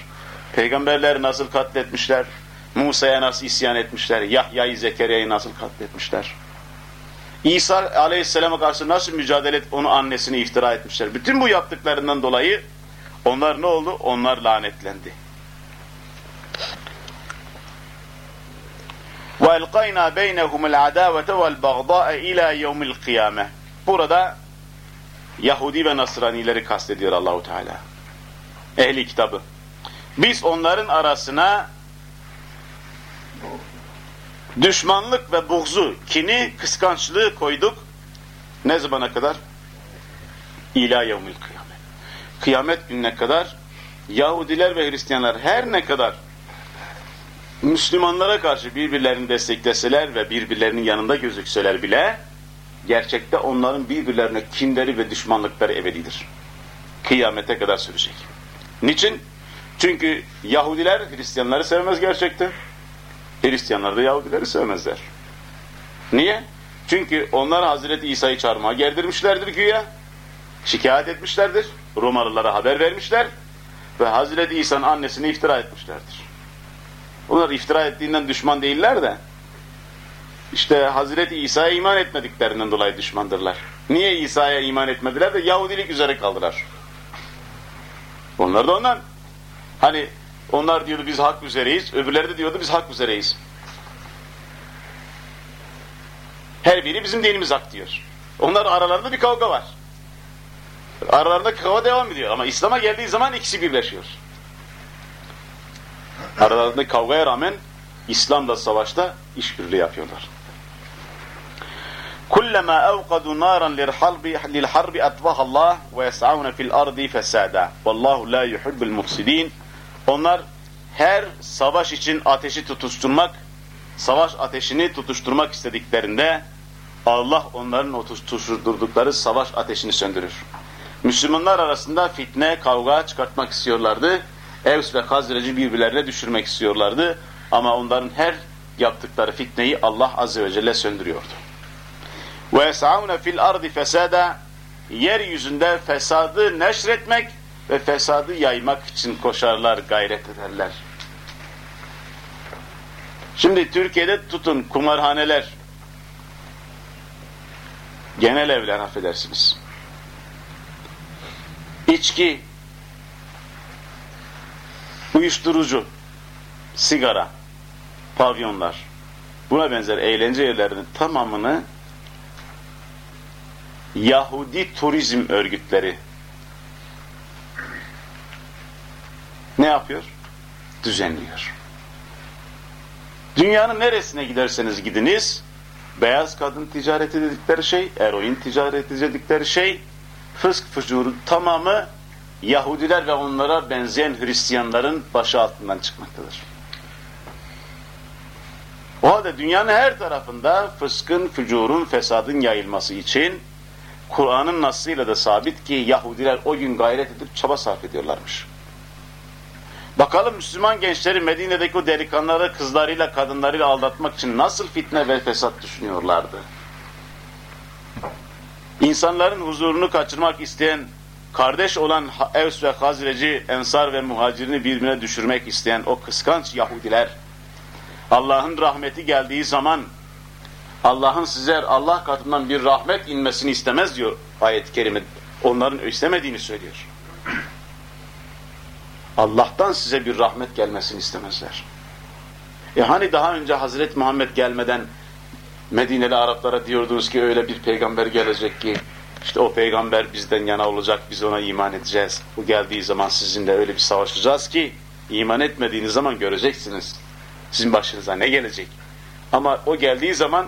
peygamberleri nasıl katletmişler, Musa'ya nasıl isyan etmişler, Yahya'yı Zekeriya'yı nasıl katletmişler. İsa aleyhisselama karşı nasıl mücadele et, onu annesini iftira etmişler. Bütün bu yaptıklarından dolayı onlar ne oldu? Onlar lanetlendi. وَاَلْقَيْنَا بَيْنَهُمُ الْعَدَاوَةَ وَالْبَغْضَاءَ اِلَى يَوْمِ الْقِيَامَةِ Burada Yahudi ve Nasranileri kastediyor Allahu Teala. Ehli kitabı. Biz onların arasına düşmanlık ve buğzu, kini, kıskançlığı koyduk. Ne zamana kadar? İlâ yevmil kıyamet. Kıyamet gününe kadar Yahudiler ve Hristiyanlar her ne kadar Müslümanlara karşı birbirlerini destekleseler ve birbirlerinin yanında gözükseler bile gerçekte onların birbirlerine kinleri ve düşmanlıkları ebedidir. Kıyamete kadar sürecek. Niçin? Çünkü Yahudiler Hristiyanları sevmez gerçekten. Hristiyanlar da Yahudileri sevmezler. Niye? Çünkü onlar Hazreti İsa'yı çarmıha gerdirmişlerdir güya. Şikayet etmişlerdir. Romalılara haber vermişler. Ve Hazreti İsa'nın annesini iftira etmişlerdir. Onlar iftira ettiğinden düşman değiller de işte Hazreti İsa'ya iman etmediklerinden dolayı düşmandırlar. Niye İsa'ya iman etmediler de Yahudilik üzere kaldılar. Onlar da ondan. Hani onlar diyordu biz hak üzereyiz, öbürleri de diyordu biz hak üzereyiz. Her biri bizim dinimiz hak diyor. Onlar aralarında bir kavga var. Aralarında kavga devam ediyor ama İslam'a geldiği zaman ikisi birleşiyor. Aralarında kavgaya rağmen İslam'la savaşta işbirliği yapıyorlar. Kullema evkadu naran lil harbi atbaha Allah ve yes'auna fil ardi fesada. Vallahu la yuhibbul mufsidin. Onlar her savaş için ateşi tutuşturmak, savaş ateşini tutuşturmak istediklerinde Allah onların o tutuşturdukları savaş ateşini söndürür. Müslümanlar arasında fitne, kavga çıkartmak istiyorlardı. Evs ve Hazreci birbirlerine düşürmek istiyorlardı. Ama onların her yaptıkları fitneyi Allah Azze ve Celle söndürüyordu ve yes'avne fil ardi fesada yeryüzünde fesadı neşretmek ve fesadı yaymak için koşarlar, gayret ederler. Şimdi Türkiye'de tutun kumarhaneler, genel evler affedersiniz. İçki, uyuşturucu, sigara, pavyonlar, buna benzer eğlence yerlerinin tamamını Yahudi turizm örgütleri ne yapıyor? Düzenliyor. Dünyanın neresine giderseniz gidiniz, beyaz kadın ticareti dedikleri şey, eroin ticareti dedikleri şey, fısk fücuru tamamı Yahudiler ve onlara benzeyen Hristiyanların başı altından çıkmaktadır. O halde dünyanın her tarafında fıskın, fücurun, fesadın yayılması için Kur'an'ın nasıyla da sabit ki Yahudiler o gün gayret edip çaba sarf ediyorlarmış. Bakalım Müslüman gençleri Medine'deki o delikanlıları kızlarıyla kadınlarıyla aldatmak için nasıl fitne ve fesat düşünüyorlardı. İnsanların huzurunu kaçırmak isteyen, kardeş olan Evs ve Hazreci, Ensar ve Muhacirini birbirine düşürmek isteyen o kıskanç Yahudiler, Allah'ın rahmeti geldiği zaman Allah'ın size Allah katından bir rahmet inmesini istemez diyor ayet-i kerime. Onların istemediğini söylüyor. Allah'tan size bir rahmet gelmesini istemezler. E hani daha önce Hazreti Muhammed gelmeden Medineli Araplara diyordunuz ki öyle bir peygamber gelecek ki işte o peygamber bizden yana olacak, biz ona iman edeceğiz. Bu geldiği zaman sizinle öyle bir savaşacağız ki iman etmediğiniz zaman göreceksiniz. Sizin başınıza ne gelecek? Ama o geldiği zaman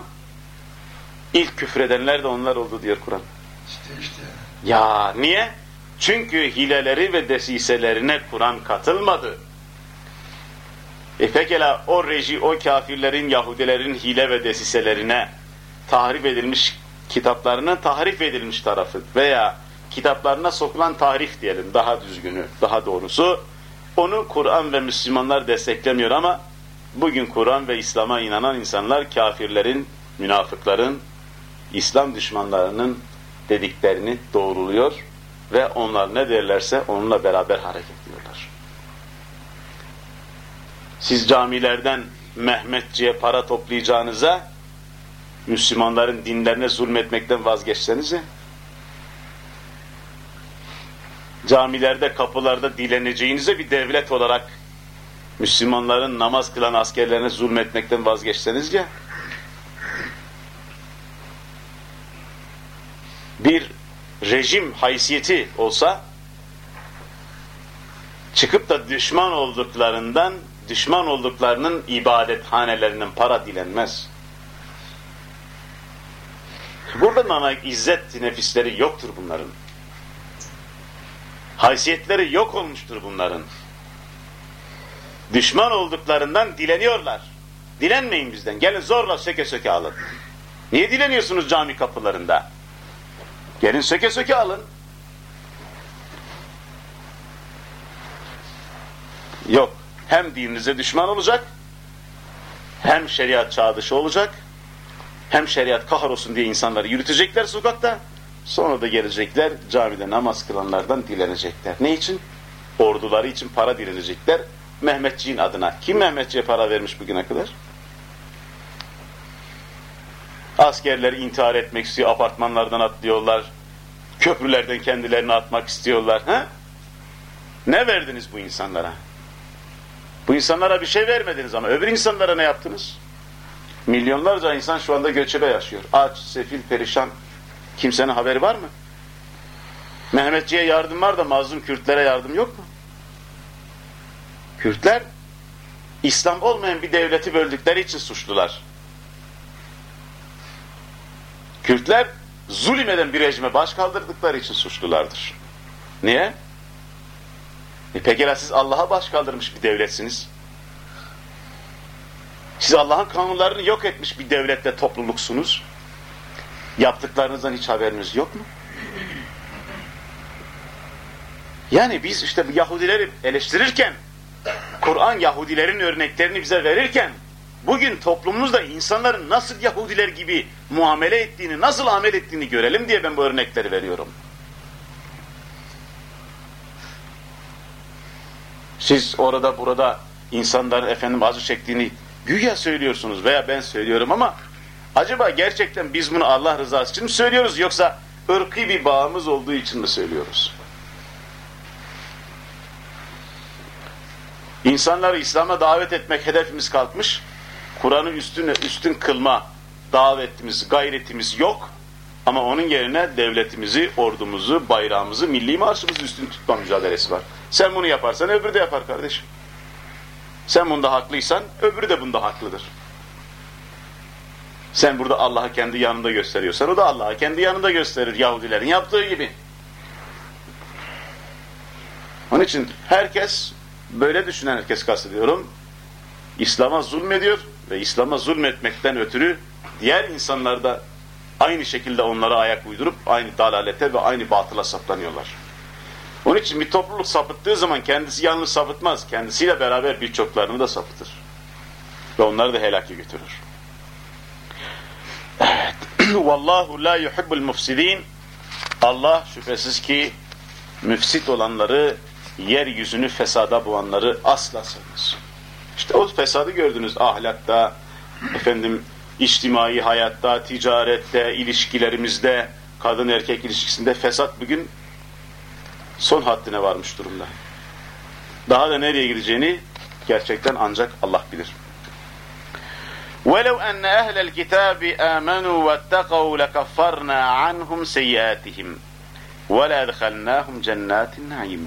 ilk küfredenler de onlar oldu diyor Kur'an. İşte işte. Ya niye? Çünkü hileleri ve desiselerine Kur'an katılmadı. E pekala o reji, o kafirlerin, Yahudilerin hile ve desiselerine tahrip edilmiş kitaplarının tahrif edilmiş tarafı veya kitaplarına sokulan tahrif diyelim daha düzgünü, daha doğrusu onu Kur'an ve Müslümanlar desteklemiyor ama bugün Kur'an ve İslam'a inanan insanlar kafirlerin, münafıkların, İslam düşmanlarının dediklerini doğruluyor ve onlar ne derlerse onunla beraber hareket ediyorlar. Siz camilerden Mehmetçiye para toplayacağınıza Müslümanların dinlerine zulmetmekten vazgeçsenize camilerde kapılarda dileneceğinize bir devlet olarak Müslümanların namaz kılan askerlerine zulmetmekten vazgeçseniz ya bir rejim haysiyeti olsa çıkıp da düşman olduklarından düşman olduklarının ibadethanelerinden para dilenmez. Burada ama izzet nefisleri yoktur bunların. Haysiyetleri yok olmuştur bunların. Düşman olduklarından dileniyorlar. Dilenmeyin bizden. Gelin zorla söke söke alın. Niye dileniyorsunuz cami kapılarında? Gelin söke söke alın. Yok. Hem dininize düşman olacak, hem şeriat çağ dışı olacak, hem şeriat kahrolsun diye insanları yürütecekler sokakta, sonra da gelecekler camide namaz kılanlardan dilenecekler. Ne için? Orduları için para dilenecekler. Mehmetçiğin adına. Kim Mehmetçiye para vermiş bugüne kadar? Askerler intihar etmek istiyor, apartmanlardan atlıyorlar. Köprülerden kendilerini atmak istiyorlar. Ha? Ne verdiniz bu insanlara? Bu insanlara bir şey vermediniz ama öbür insanlara ne yaptınız? Milyonlarca insan şu anda göçebe yaşıyor. Aç, sefil, perişan. Kimsenin haberi var mı? Mehmetçiğe yardım var da mazlum Kürtlere yardım yok mu? Kürtler İslam olmayan bir devleti böldükleri için suçlular. Kürtler zulüm eden bir rejime baş kaldırdıkları için suçlulardır. Niye? E pekala siz Allah'a baş kaldırmış bir devletsiniz. Siz Allah'ın kanunlarını yok etmiş bir devlet ve topluluksunuz. Yaptıklarınızdan hiç haberiniz yok mu? Yani biz işte bu Yahudileri eleştirirken, Kur'an Yahudilerin örneklerini bize verirken, bugün toplumumuzda insanların nasıl Yahudiler gibi muamele ettiğini, nasıl amel ettiğini görelim diye ben bu örnekleri veriyorum. Siz orada burada insanların efendim acı çektiğini güya söylüyorsunuz veya ben söylüyorum ama acaba gerçekten biz bunu Allah rızası için mi söylüyoruz yoksa ırkı bir bağımız olduğu için mi söylüyoruz? İnsanları İslam'a davet etmek hedefimiz kalkmış. Kur'an'ı üstün, üstün kılma davetimiz, gayretimiz yok. Ama onun yerine devletimizi, ordumuzu, bayrağımızı, milli marşımızı üstün tutma mücadelesi var. Sen bunu yaparsan öbürü de yapar kardeşim. Sen bunda haklıysan öbürü de bunda haklıdır. Sen burada Allah'ı kendi yanında gösteriyorsan o da Allah'ı kendi yanında gösterir Yahudilerin yaptığı gibi. Onun için herkes böyle düşünen herkes kastediyorum. İslam'a zulmediyor ve İslam'a zulmetmekten ötürü diğer insanlar da aynı şekilde onlara ayak uydurup aynı dalalete ve aynı batıla saplanıyorlar. Onun için bir topluluk sapıttığı zaman kendisi yalnız sapıtmaz. Kendisiyle beraber birçoklarını da sapıtır. Ve onları da helake götürür. Evet. Vallahu la yuhibbul mufsidin. Allah şüphesiz ki müfsit olanları, yeryüzünü fesada boğanları asla sevmez. İşte o fesadı gördünüz ahlakta, efendim içtimai hayatta, ticarette, ilişkilerimizde, kadın erkek ilişkisinde fesat bugün son haddine varmış durumda. Daha da nereye gideceğini gerçekten ancak Allah bilir. وَلَوْ أَنَّ أَهْلَ الْكِتَابِ آمَنُوا وَاتَّقَوْا لَكَفَّرْنَا عَنْهُمْ سَيِّئَاتِهِمْ وَلَاَدْخَلْنَاهُمْ جَنَّاتِ النَّعِيمِ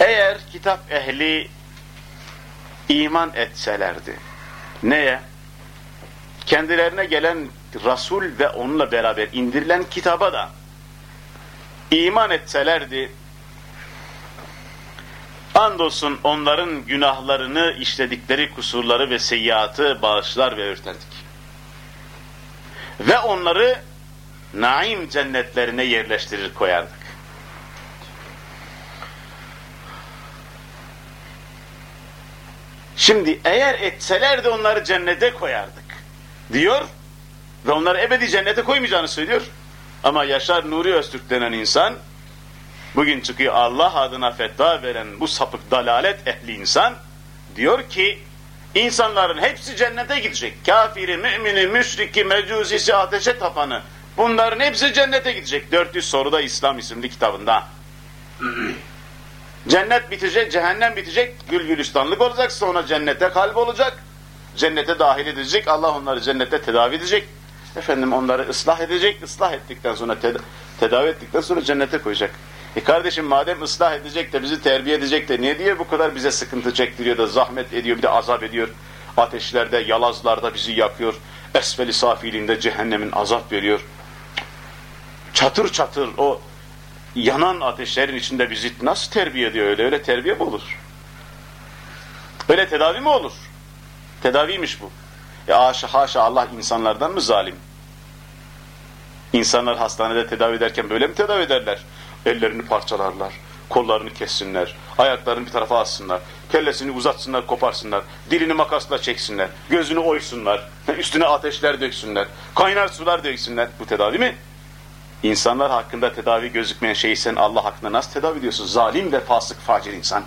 Eğer kitap ehli iman etselerdi, neye? Kendilerine gelen Resul ve onunla beraber indirilen kitaba da iman etselerdi, andolsun onların günahlarını, işledikleri kusurları ve seyyiatı bağışlar ve örterdik. Ve onları naim cennetlerine yerleştirir koyardık. Şimdi eğer etselerdi onları cennete koyardık diyor ve onları ebedi cennete koymayacağını söylüyor. Ama Yaşar Nuri Öztürk denen insan bugün çıkıyor Allah adına fetva veren bu sapık dalalet ehli insan diyor ki insanların hepsi cennete gidecek. Kafiri, mümini, müşriki, mecusisi, ateşe tapanı bunların hepsi cennete gidecek. 400 soruda İslam isimli kitabında. Cennet bitecek, cehennem bitecek, gül gülistanlık olacak, sonra cennete kalp olacak. Cennete dahil edecek, Allah onları cennete tedavi edecek. Efendim onları ıslah edecek, ıslah ettikten sonra ted tedavi ettikten sonra cennete koyacak. E kardeşim madem ıslah edecek de bizi terbiye edecek de niye diye bu kadar bize sıkıntı çektiriyor da zahmet ediyor bir de azap ediyor. Ateşlerde, yalazlarda bizi yakıyor. Esfeli safiliğinde cehennemin azap veriyor. Çatır çatır o yanan ateşlerin içinde bizi nasıl terbiye ediyor öyle? Öyle terbiye mi olur? Öyle tedavi mi olur? Tedaviymiş bu. Ya haşa, haşa Allah insanlardan mı zalim? İnsanlar hastanede tedavi ederken böyle mi tedavi ederler? Ellerini parçalarlar, kollarını kessinler, ayaklarını bir tarafa assınlar, kellesini uzatsınlar, koparsınlar, dilini makasla çeksinler, gözünü oysunlar, üstüne ateşler döksünler, kaynar sular döksünler. Bu tedavi mi? İnsanlar hakkında tedavi gözükmeyen şeyi sen Allah hakkında nasıl tedavi ediyorsun? Zalim ve fasık, facir insan.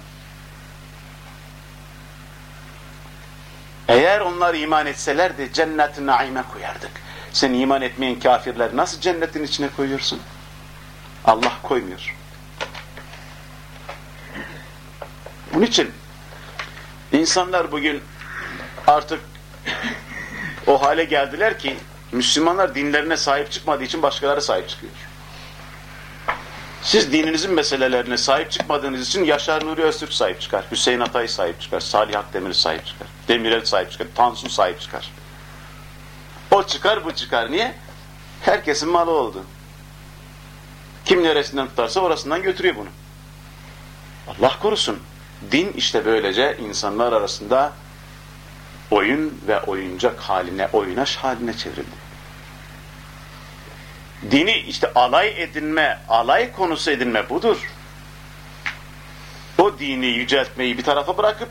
Eğer onlar iman etselerdi cennet-i naime koyardık. Sen iman etmeyen kafirler nasıl cennetin içine koyuyorsun? Allah koymuyor. Bunun için insanlar bugün artık o hale geldiler ki Müslümanlar dinlerine sahip çıkmadığı için başkaları sahip çıkıyor. Siz dininizin meselelerine sahip çıkmadığınız için Yaşar Nuri Öztürk sahip çıkar, Hüseyin Atay sahip çıkar, Salih Akdemir sahip çıkar, Demirel sahip çıkar, Tansu sahip çıkar. O çıkar bu çıkar. Niye? Herkesin malı oldu. Kim neresinden tutarsa orasından götürüyor bunu. Allah korusun. Din işte böylece insanlar arasında oyun ve oyuncak haline, oynaş haline çevrildi. Dini işte alay edinme, alay konusu edinme budur. O dini yüceltmeyi bir tarafa bırakıp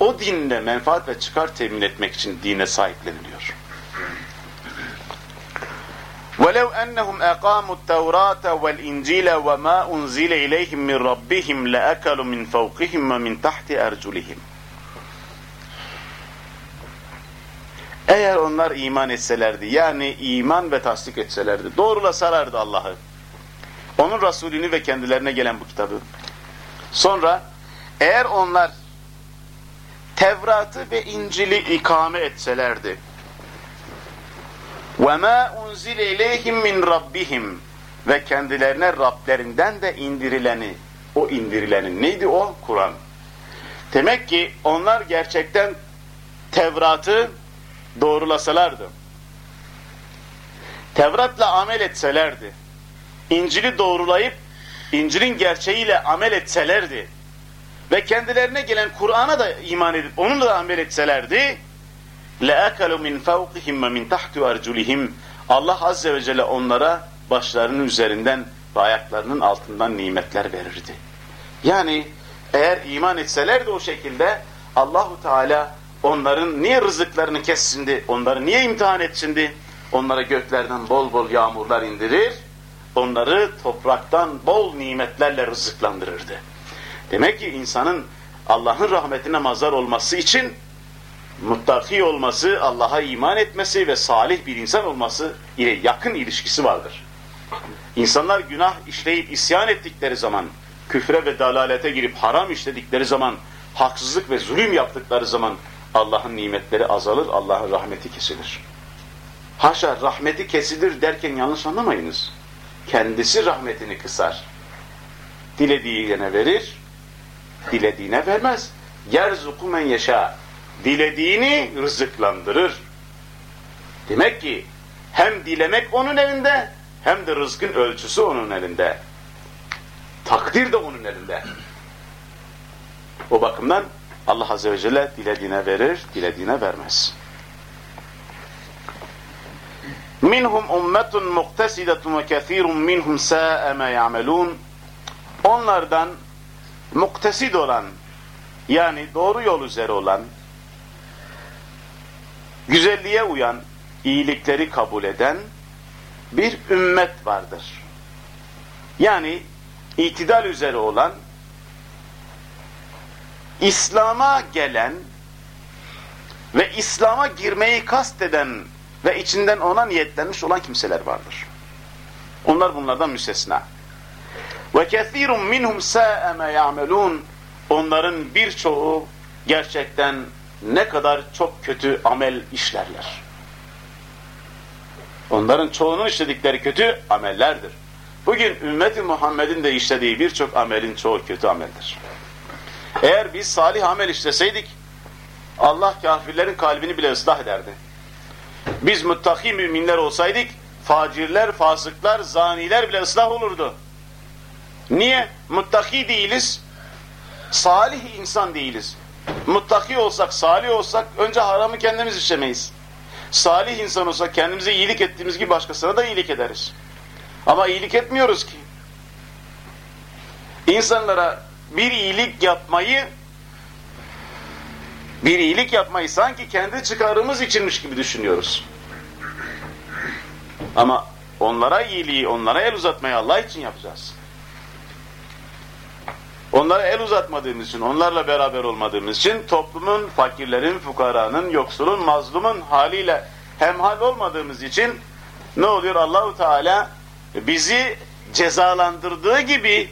o dinle menfaat ve çıkar temin etmek için dine sahipleniliyor. وَلَوْ أَنَّهُمْ أَقَامُوا التَّوْرَاةَ وَالْإِنْجِيلَ وَمَا أُنْزِلَ إِلَيْهِمْ مِنْ رَبِّهِمْ لَأَكَلُوا مِنْ فَوْقِهِمْ وَمِنْ تَحْتِ أَرْجُلِهِمْ Eğer onlar iman etselerdi, yani iman ve tasdik etselerdi, doğrulasalardı Allah'ı, onun Resulünü ve kendilerine gelen bu kitabı. Sonra eğer onlar Tevrat'ı ve İncil'i ikame etselerdi, وَمَا اُنْزِلَ اِلَيْهِمْ مِنْ رَبِّهِمْ Ve kendilerine Rablerinden de indirileni, o indirilenin neydi o? Kur'an. Demek ki onlar gerçekten Tevrat'ı doğrulasalardı, Tevrat'la amel etselerdi, İncil'i doğrulayıp İncil'in gerçeğiyle amel etselerdi ve kendilerine gelen Kur'an'a da iman edip onunla da amel etselerdi لَاَكَلُوا مِنْ فَوْقِهِمْ وَمِنْ تَحْتُ اَرْجُلِهِمْ Allah Azze ve Celle onlara başlarının üzerinden ve ayaklarının altından nimetler verirdi. Yani eğer iman etselerdi o şekilde Allahu Teala onların niye rızıklarını kessindi, onları niye imtihan etsindi? Onlara göklerden bol bol yağmurlar indirir, onları topraktan bol nimetlerle rızıklandırırdı. Demek ki insanın Allah'ın rahmetine mazhar olması için muttaki olması, Allah'a iman etmesi ve salih bir insan olması ile yakın ilişkisi vardır. İnsanlar günah işleyip isyan ettikleri zaman, küfre ve dalalete girip haram işledikleri zaman, haksızlık ve zulüm yaptıkları zaman Allah'ın nimetleri azalır, Allah'ın rahmeti kesilir. Haşa rahmeti kesilir derken yanlış anlamayınız. Kendisi rahmetini kısar. Dilediğine verir, dilediğine vermez. Yerzuku men yeşâ dilediğini rızıklandırır. Demek ki hem dilemek onun elinde hem de rızkın ölçüsü onun elinde. Takdir de onun elinde. O bakımdan Allah Azze ve Celle dilediğine verir, dilediğine vermez. Minhum ummetun muktesidatun ve kethirun minhum sa'e ma ya'melun. Onlardan muktesid olan yani doğru yol üzere olan güzelliğe uyan, iyilikleri kabul eden bir ümmet vardır. Yani itidal üzere olan, İslam'a gelen ve İslam'a girmeyi kasteden ve içinden ona niyetlenmiş olan kimseler vardır. Onlar bunlardan müstesna. Ve kesirun minhum sa'e ya'melun. Onların birçoğu gerçekten ne kadar çok kötü amel işlerler. Onların çoğunun işledikleri kötü amellerdir. Bugün ümmeti Muhammed'in de işlediği birçok amelin çoğu kötü ameldir. Eğer biz salih amel işleseydik Allah kafirlerin kalbini bile ıslah ederdi. Biz muttaki müminler olsaydık facirler, fasıklar, zaniler bile ıslah olurdu. Niye? Muttaki değiliz. Salih insan değiliz. Muttaki olsak, salih olsak önce haramı kendimiz işlemeyiz. Salih insan olsak kendimize iyilik ettiğimiz gibi başkasına da iyilik ederiz. Ama iyilik etmiyoruz ki. İnsanlara bir iyilik yapmayı bir iyilik yapmayı sanki kendi çıkarımız içinmiş gibi düşünüyoruz. Ama onlara iyiliği, onlara el uzatmayı Allah için yapacağız. Onlara el uzatmadığımız için, onlarla beraber olmadığımız için toplumun, fakirlerin, fukaranın, yoksulun, mazlumun haliyle hemhal olmadığımız için ne oluyor? Allahu Teala bizi cezalandırdığı gibi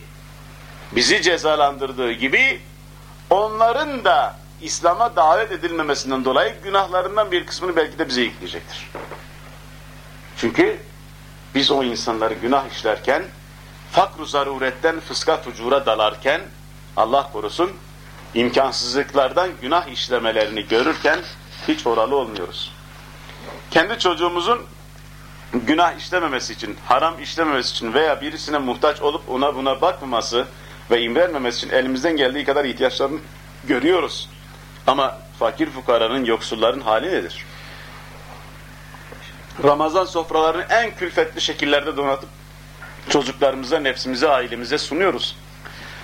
bizi cezalandırdığı gibi onların da İslam'a davet edilmemesinden dolayı günahlarından bir kısmını belki de bize yükleyecektir. Çünkü biz o insanları günah işlerken, fakr-ı zaruretten fıska fucura dalarken, Allah korusun, imkansızlıklardan günah işlemelerini görürken hiç oralı olmuyoruz. Kendi çocuğumuzun günah işlememesi için, haram işlememesi için veya birisine muhtaç olup ona buna bakmaması ve imrenmemesi için elimizden geldiği kadar ihtiyaçlarını görüyoruz. Ama fakir fukaranın, yoksulların hali nedir? Ramazan sofralarını en külfetli şekillerde donatıp çocuklarımıza, nefsimize, ailemize sunuyoruz.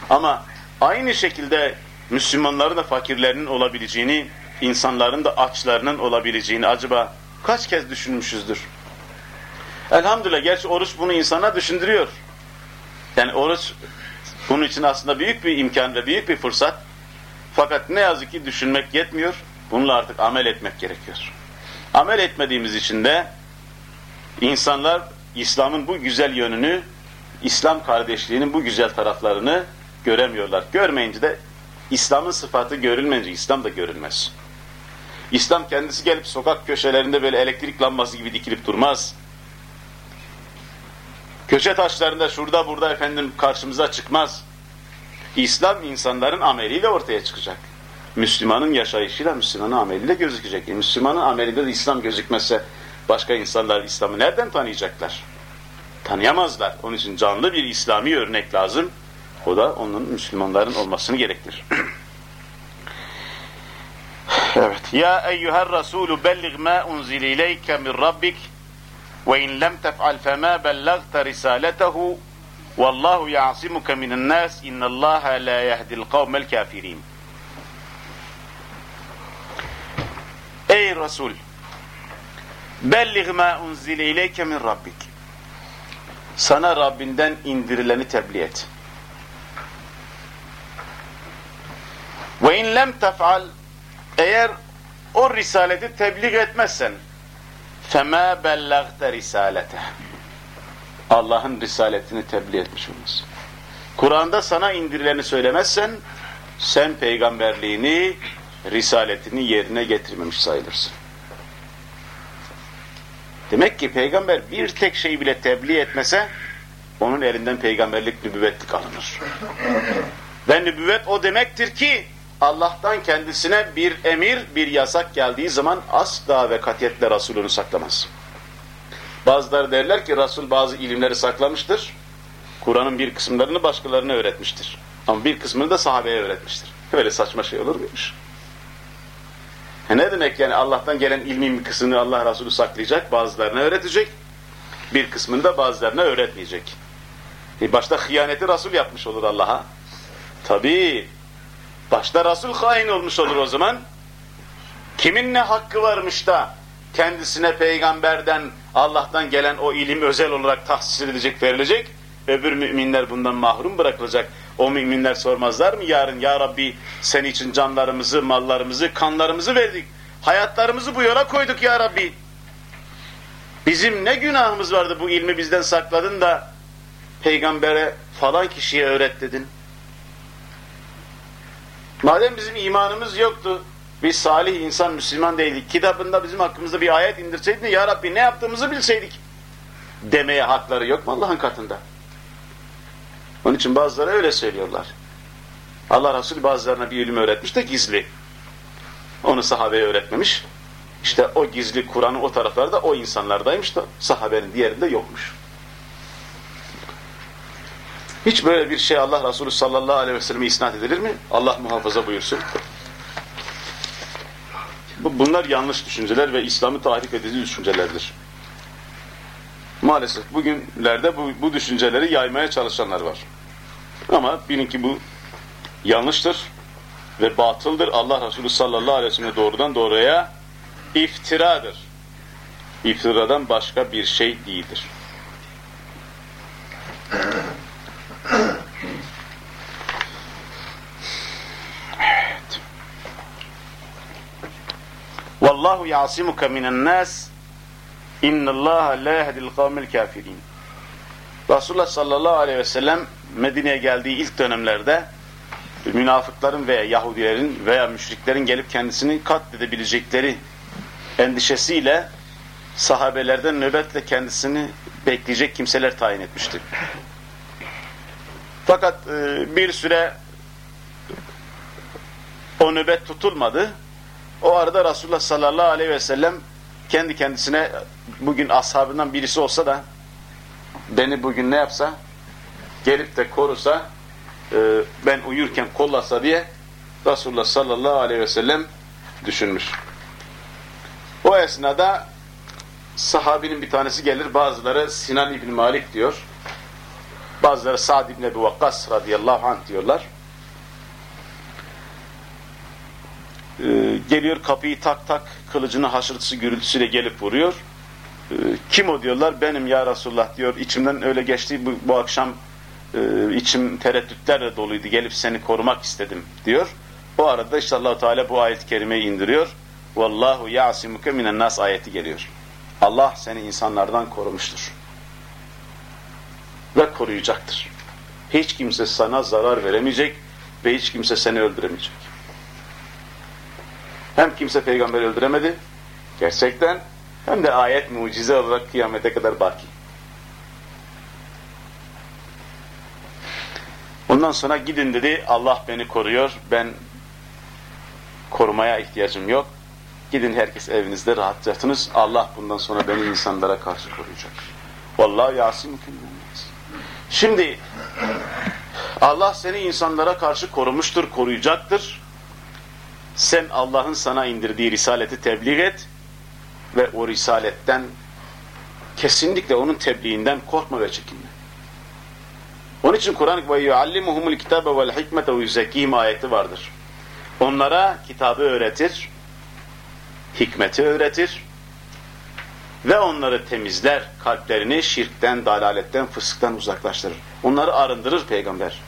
Ama aynı şekilde Müslümanların da fakirlerinin olabileceğini, insanların da açlarının olabileceğini acaba kaç kez düşünmüşüzdür? Elhamdülillah gerçi oruç bunu insana düşündürüyor. Yani oruç bunun için aslında büyük bir imkan ve büyük bir fırsat. Fakat ne yazık ki düşünmek yetmiyor. Bununla artık amel etmek gerekiyor. Amel etmediğimiz için de insanlar İslam'ın bu güzel yönünü, İslam kardeşliğinin bu güzel taraflarını göremiyorlar. Görmeyince de İslam'ın sıfatı görülmeyince İslam da görülmez. İslam kendisi gelip sokak köşelerinde böyle elektrik lambası gibi dikilip durmaz. Köşe taşlarında şurada burada efendim karşımıza çıkmaz. İslam insanların ameliyle ortaya çıkacak. Müslümanın yaşayışıyla, Müslümanın ameliyle gözükecek. E, Müslümanın amelinde de İslam gözükmezse başka insanlar İslam'ı nereden tanıyacaklar? Tanıyamazlar. Onun için canlı bir İslami örnek lazım. O da onun Müslümanların olmasını gerektirir. evet. Ya eyyuhel Resulü bellig ma unzile ileyke min rabbik ve in lem tef'al fema bellagte risaletehu Vallahu ya'simuke minen nas innallaha la yehdil kavmel kafirin. Ey Resul bellig ma unzile ileyke min rabbik. Sana Rabbinden indirileni tebliğ et. Ve in lem tef'al eğer o risaleti tebliğ etmezsen fema bellagte risalete. Allah'ın risaletini tebliğ etmiş olması. Kur'an'da sana indirileni söylemezsen sen peygamberliğini, risaletini yerine getirmemiş sayılırsın. Demek ki peygamber bir tek şeyi bile tebliğ etmese onun elinden peygamberlik, nübüvvetlik alınır. Ve nübüvvet o demektir ki Allah'tan kendisine bir emir, bir yasak geldiği zaman asla ve katiyetle Resulünü saklamaz. Bazıları derler ki Resul bazı ilimleri saklamıştır. Kur'an'ın bir kısımlarını başkalarına öğretmiştir. Ama bir kısmını da sahabeye öğretmiştir. Böyle saçma şey olur muymuş? E ne demek yani Allah'tan gelen ilmin bir kısmını Allah Resulü saklayacak, bazılarına öğretecek. Bir kısmını da bazılarına öğretmeyecek. E başta hıyaneti Resul yapmış olur Allah'a. Tabii. Başta Resul hain olmuş olur o zaman. Kimin ne hakkı varmış da kendisine peygamberden, Allah'tan gelen o ilim özel olarak tahsis edilecek, verilecek. Öbür müminler bundan mahrum bırakılacak. O müminler sormazlar mı yarın ya Rabbi sen için canlarımızı, mallarımızı, kanlarımızı verdik. Hayatlarımızı bu yola koyduk ya Rabbi. Bizim ne günahımız vardı bu ilmi bizden sakladın da peygambere falan kişiye öğret dedin. Madem bizim imanımız yoktu, biz salih insan, Müslüman değildik. Kitabında bizim hakkımızda bir ayet indirseydin ya Rabbi ne yaptığımızı bilseydik. Demeye hakları yok mu Allah'ın katında? Onun için bazıları öyle söylüyorlar. Allah Resulü bazılarına bir ilim öğretmiş de gizli. Onu sahabeye öğretmemiş. İşte o gizli Kur'an'ın o taraflarda o insanlardaymış da sahabenin diğerinde yokmuş. Hiç böyle bir şey Allah Resulü sallallahu aleyhi ve selleme isnat edilir mi? Allah muhafaza buyursun. Bunlar yanlış düşünceler ve İslam'ı tahrip edici düşüncelerdir. Maalesef bugünlerde bu, bu düşünceleri yaymaya çalışanlar var. Ama bilin ki bu yanlıştır ve batıldır. Allah Resulü sallallahu aleyhi ve sellem doğrudan doğruya iftiradır. İftiradan başka bir şey değildir. Vallahu yasimuka minen nas İnnallâhe lâ yehdil kavmel kâfirîn. Resulullah sallallahu aleyhi ve sellem Medine'ye geldiği ilk dönemlerde münafıkların veya Yahudilerin veya müşriklerin gelip kendisini katledebilecekleri endişesiyle sahabelerden nöbetle kendisini bekleyecek kimseler tayin etmişti. Fakat e, bir süre o nöbet tutulmadı. O arada Resulullah sallallahu aleyhi ve sellem kendi kendisine bugün ashabından birisi olsa da beni bugün ne yapsa gelip de korusa e, ben uyurken kollasa diye Resulullah sallallahu aleyhi ve sellem düşünmüş. O esnada sahabinin bir tanesi gelir bazıları Sinan İbni Malik diyor. Bazıları Sa'd İbni Ebu Vakkas radıyallahu anh diyorlar. Ee, geliyor kapıyı tak tak kılıcını haşırtısı gürültüsüyle gelip vuruyor. Ee, kim o diyorlar? Benim ya Resulullah diyor. İçimden öyle geçti bu, bu akşam e, içim tereddütlerle doluydu. Gelip seni korumak istedim diyor. O arada işte allah Teala bu ayet-i kerimeyi indiriyor. Vallahu ya'simuke minen nas ayeti geliyor. Allah seni insanlardan korumuştur. Ve koruyacaktır. Hiç kimse sana zarar veremeyecek ve hiç kimse seni öldüremeyecek. Hem kimse peygamberi öldüremedi gerçekten hem de ayet mucize olarak kıyamete kadar baki. Ondan sonra gidin dedi Allah beni koruyor ben korumaya ihtiyacım yok. Gidin herkes evinizde rahat yatınız. Allah bundan sonra beni insanlara karşı koruyacak. Vallahi yasim Şimdi Allah seni insanlara karşı korumuştur, koruyacaktır. Sen Allah'ın sana indirdiği risaleti tebliğ et ve o risaletten kesinlikle onun tebliğinden korkma ve çekinme. Onun için Kur'an ve yuallimuhumul kitabe vel hikmete ve yuzekkihim ayeti vardır. Onlara kitabı öğretir, hikmeti öğretir ve onları temizler, kalplerini şirkten, dalaletten, fısktan uzaklaştırır. Onları arındırır peygamber.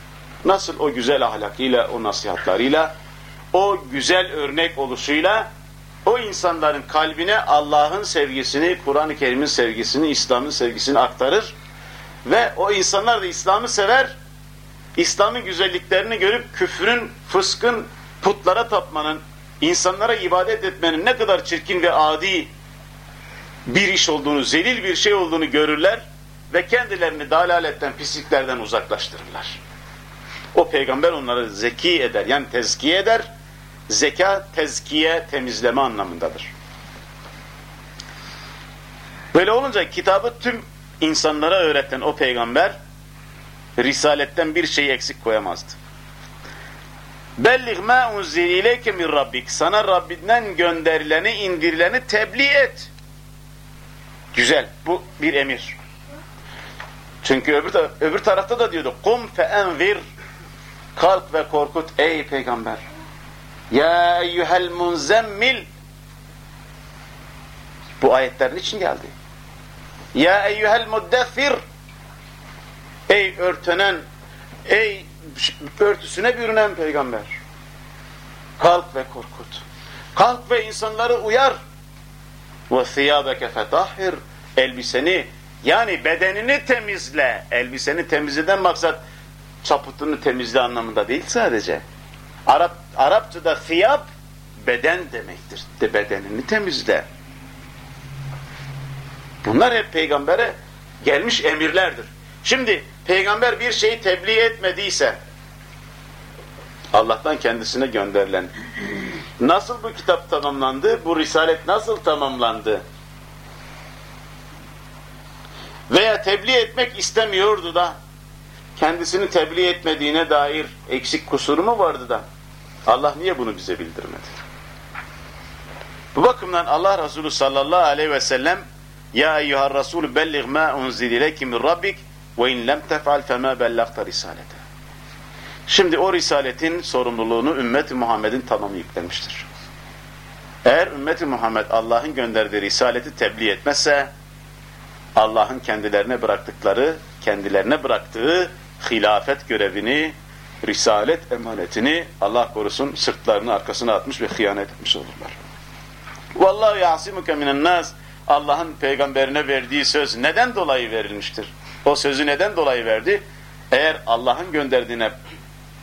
Nasıl o güzel ahlakıyla, o nasihatlarıyla, o güzel örnek oluşuyla o insanların kalbine Allah'ın sevgisini, Kur'an-ı Kerim'in sevgisini, İslam'ın sevgisini aktarır ve o insanlar da İslam'ı sever, İslam'ın güzelliklerini görüp küfrün, fıskın, putlara tapmanın, insanlara ibadet etmenin ne kadar çirkin ve adi bir iş olduğunu, zelil bir şey olduğunu görürler ve kendilerini dalaletten, pisliklerden uzaklaştırırlar. O peygamber onları zeki eder, yani tezkiye eder. Zeka, tezkiye, temizleme anlamındadır. Böyle olunca kitabı tüm insanlara öğreten o peygamber, Risaletten bir şey eksik koyamazdı. Bellig ma unzil ileyke min rabbik. Sana Rabbinden gönderileni, indirileni tebliğ et. Güzel. Bu bir emir. Çünkü öbür, öbür tarafta da diyordu. Kum fe envir. Kalk ve korkut ey peygamber. Ya eyyuhel munzemmil. Bu ayetlerin için geldi. Ya eyyuhel muddeffir. Ey örtenen, ey örtüsüne bürünen peygamber. Kalk ve korkut. Kalk ve insanları uyar. Ve thiyâbeke fetahhir. Elbiseni yani bedenini temizle. Elbiseni temizleden maksat çaputunu temizle anlamında değil sadece. Arap, Arapçada thiyab beden demektir. De bedenini temizle. Bunlar hep peygambere gelmiş emirlerdir. Şimdi peygamber bir şeyi tebliğ etmediyse Allah'tan kendisine gönderilen nasıl bu kitap tamamlandı? Bu risalet nasıl tamamlandı? Veya tebliğ etmek istemiyordu da kendisini tebliğ etmediğine dair eksik kusuru mu vardı da Allah niye bunu bize bildirmedi? Bu bakımdan Allah Resulü sallallahu aleyhi ve sellem Ya eyyuhar Resulü bellig ma unzil ileyki min rabbik ve in lem tef'al fema bellagta risalete. Şimdi o risaletin sorumluluğunu ümmeti Muhammed'in tamamı yüklenmiştir. Eğer ümmeti Muhammed Allah'ın gönderdiği risaleti tebliğ etmezse Allah'ın kendilerine bıraktıkları, kendilerine bıraktığı hilafet görevini, risalet emanetini Allah korusun sırtlarını arkasına atmış ve hıyanet etmiş olurlar. Vallahu yasimuke minen nas. Allah'ın peygamberine verdiği söz neden dolayı verilmiştir? O sözü neden dolayı verdi? Eğer Allah'ın gönderdiğine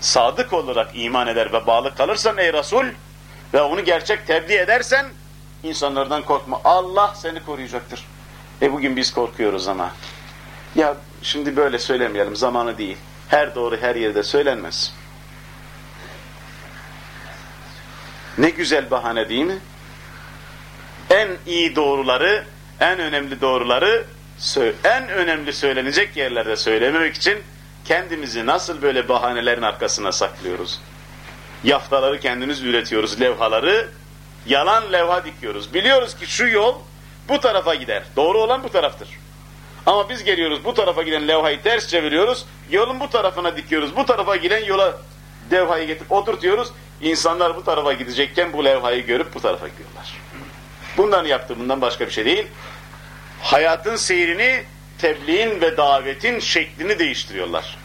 sadık olarak iman eder ve bağlı kalırsan ey Resul ve onu gerçek tebliğ edersen insanlardan korkma. Allah seni koruyacaktır. E bugün biz korkuyoruz ama. Ya şimdi böyle söylemeyelim zamanı değil. Her doğru her yerde söylenmez. Ne güzel bahane değil mi? En iyi doğruları, en önemli doğruları en önemli söylenecek yerlerde söylememek için kendimizi nasıl böyle bahanelerin arkasına saklıyoruz? Yaftaları kendimiz üretiyoruz, levhaları, yalan levha dikiyoruz. Biliyoruz ki şu yol bu tarafa gider. Doğru olan bu taraftır. Ama biz geliyoruz bu tarafa giden levhayı ters çeviriyoruz, yolun bu tarafına dikiyoruz. Bu tarafa giden yola levhayı getirip oturtuyoruz. İnsanlar bu tarafa gidecekken bu levhayı görüp bu tarafa gidiyorlar. Bundan yaptığımından başka bir şey değil. Hayatın seyrini, tebliğin ve davetin şeklini değiştiriyorlar.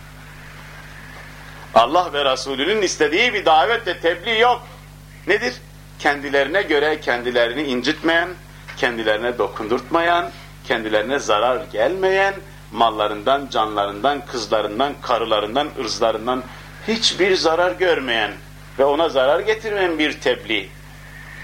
Allah ve Resulünün istediği bir davet ve tebliğ yok. Nedir? Kendilerine göre kendilerini incitmeyen, kendilerine dokundurtmayan, kendilerine zarar gelmeyen, mallarından, canlarından, kızlarından, karılarından, ırzlarından hiçbir zarar görmeyen ve ona zarar getirmeyen bir tebliğ.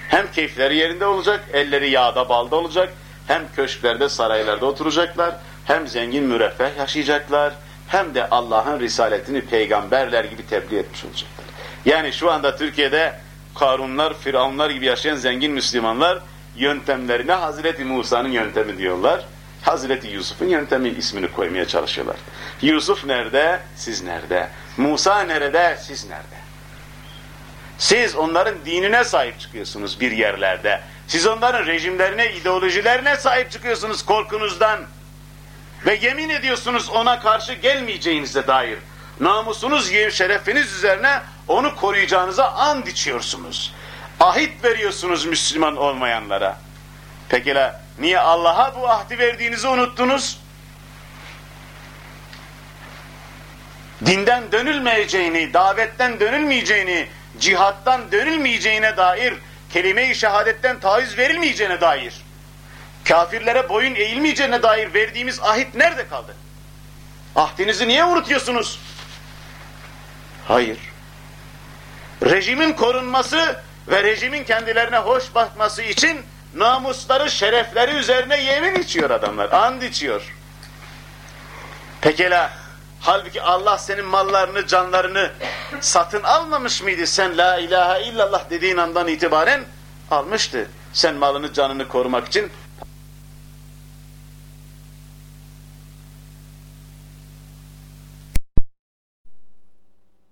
Hem keyifleri yerinde olacak, elleri yağda balda olacak, hem köşklerde, saraylarda oturacaklar, hem zengin müreffeh yaşayacaklar, hem de Allah'ın risaletini peygamberler gibi tebliğ etmiş olacaklar. Yani şu anda Türkiye'de Karunlar, Firavunlar gibi yaşayan zengin Müslümanlar yöntemlerine Hazreti Musa'nın yöntemi diyorlar. Hazreti Yusuf'un yöntemi ismini koymaya çalışıyorlar. Yusuf nerede? Siz nerede? Musa nerede? Siz nerede? Siz onların dinine sahip çıkıyorsunuz bir yerlerde. Siz onların rejimlerine, ideolojilerine sahip çıkıyorsunuz korkunuzdan. Ve yemin ediyorsunuz ona karşı gelmeyeceğinize dair. Namusunuz, şerefiniz üzerine onu koruyacağınıza and içiyorsunuz. Ahit veriyorsunuz Müslüman olmayanlara. Pekala niye Allah'a bu ahdi verdiğinizi unuttunuz? Dinden dönülmeyeceğini, davetten dönülmeyeceğini, cihattan dönülmeyeceğine dair, kelime-i şehadetten taviz verilmeyeceğine dair, kafirlere boyun eğilmeyeceğine dair verdiğimiz ahit nerede kaldı? Ahdinizi niye unutuyorsunuz? Hayır. Rejimin korunması ve rejimin kendilerine hoş bakması için namusları, şerefleri üzerine yemin içiyor adamlar, and içiyor. Pekala, halbuki Allah senin mallarını, canlarını satın almamış mıydı? Sen la ilahe illallah dediğin andan itibaren almıştı. Sen malını, canını korumak için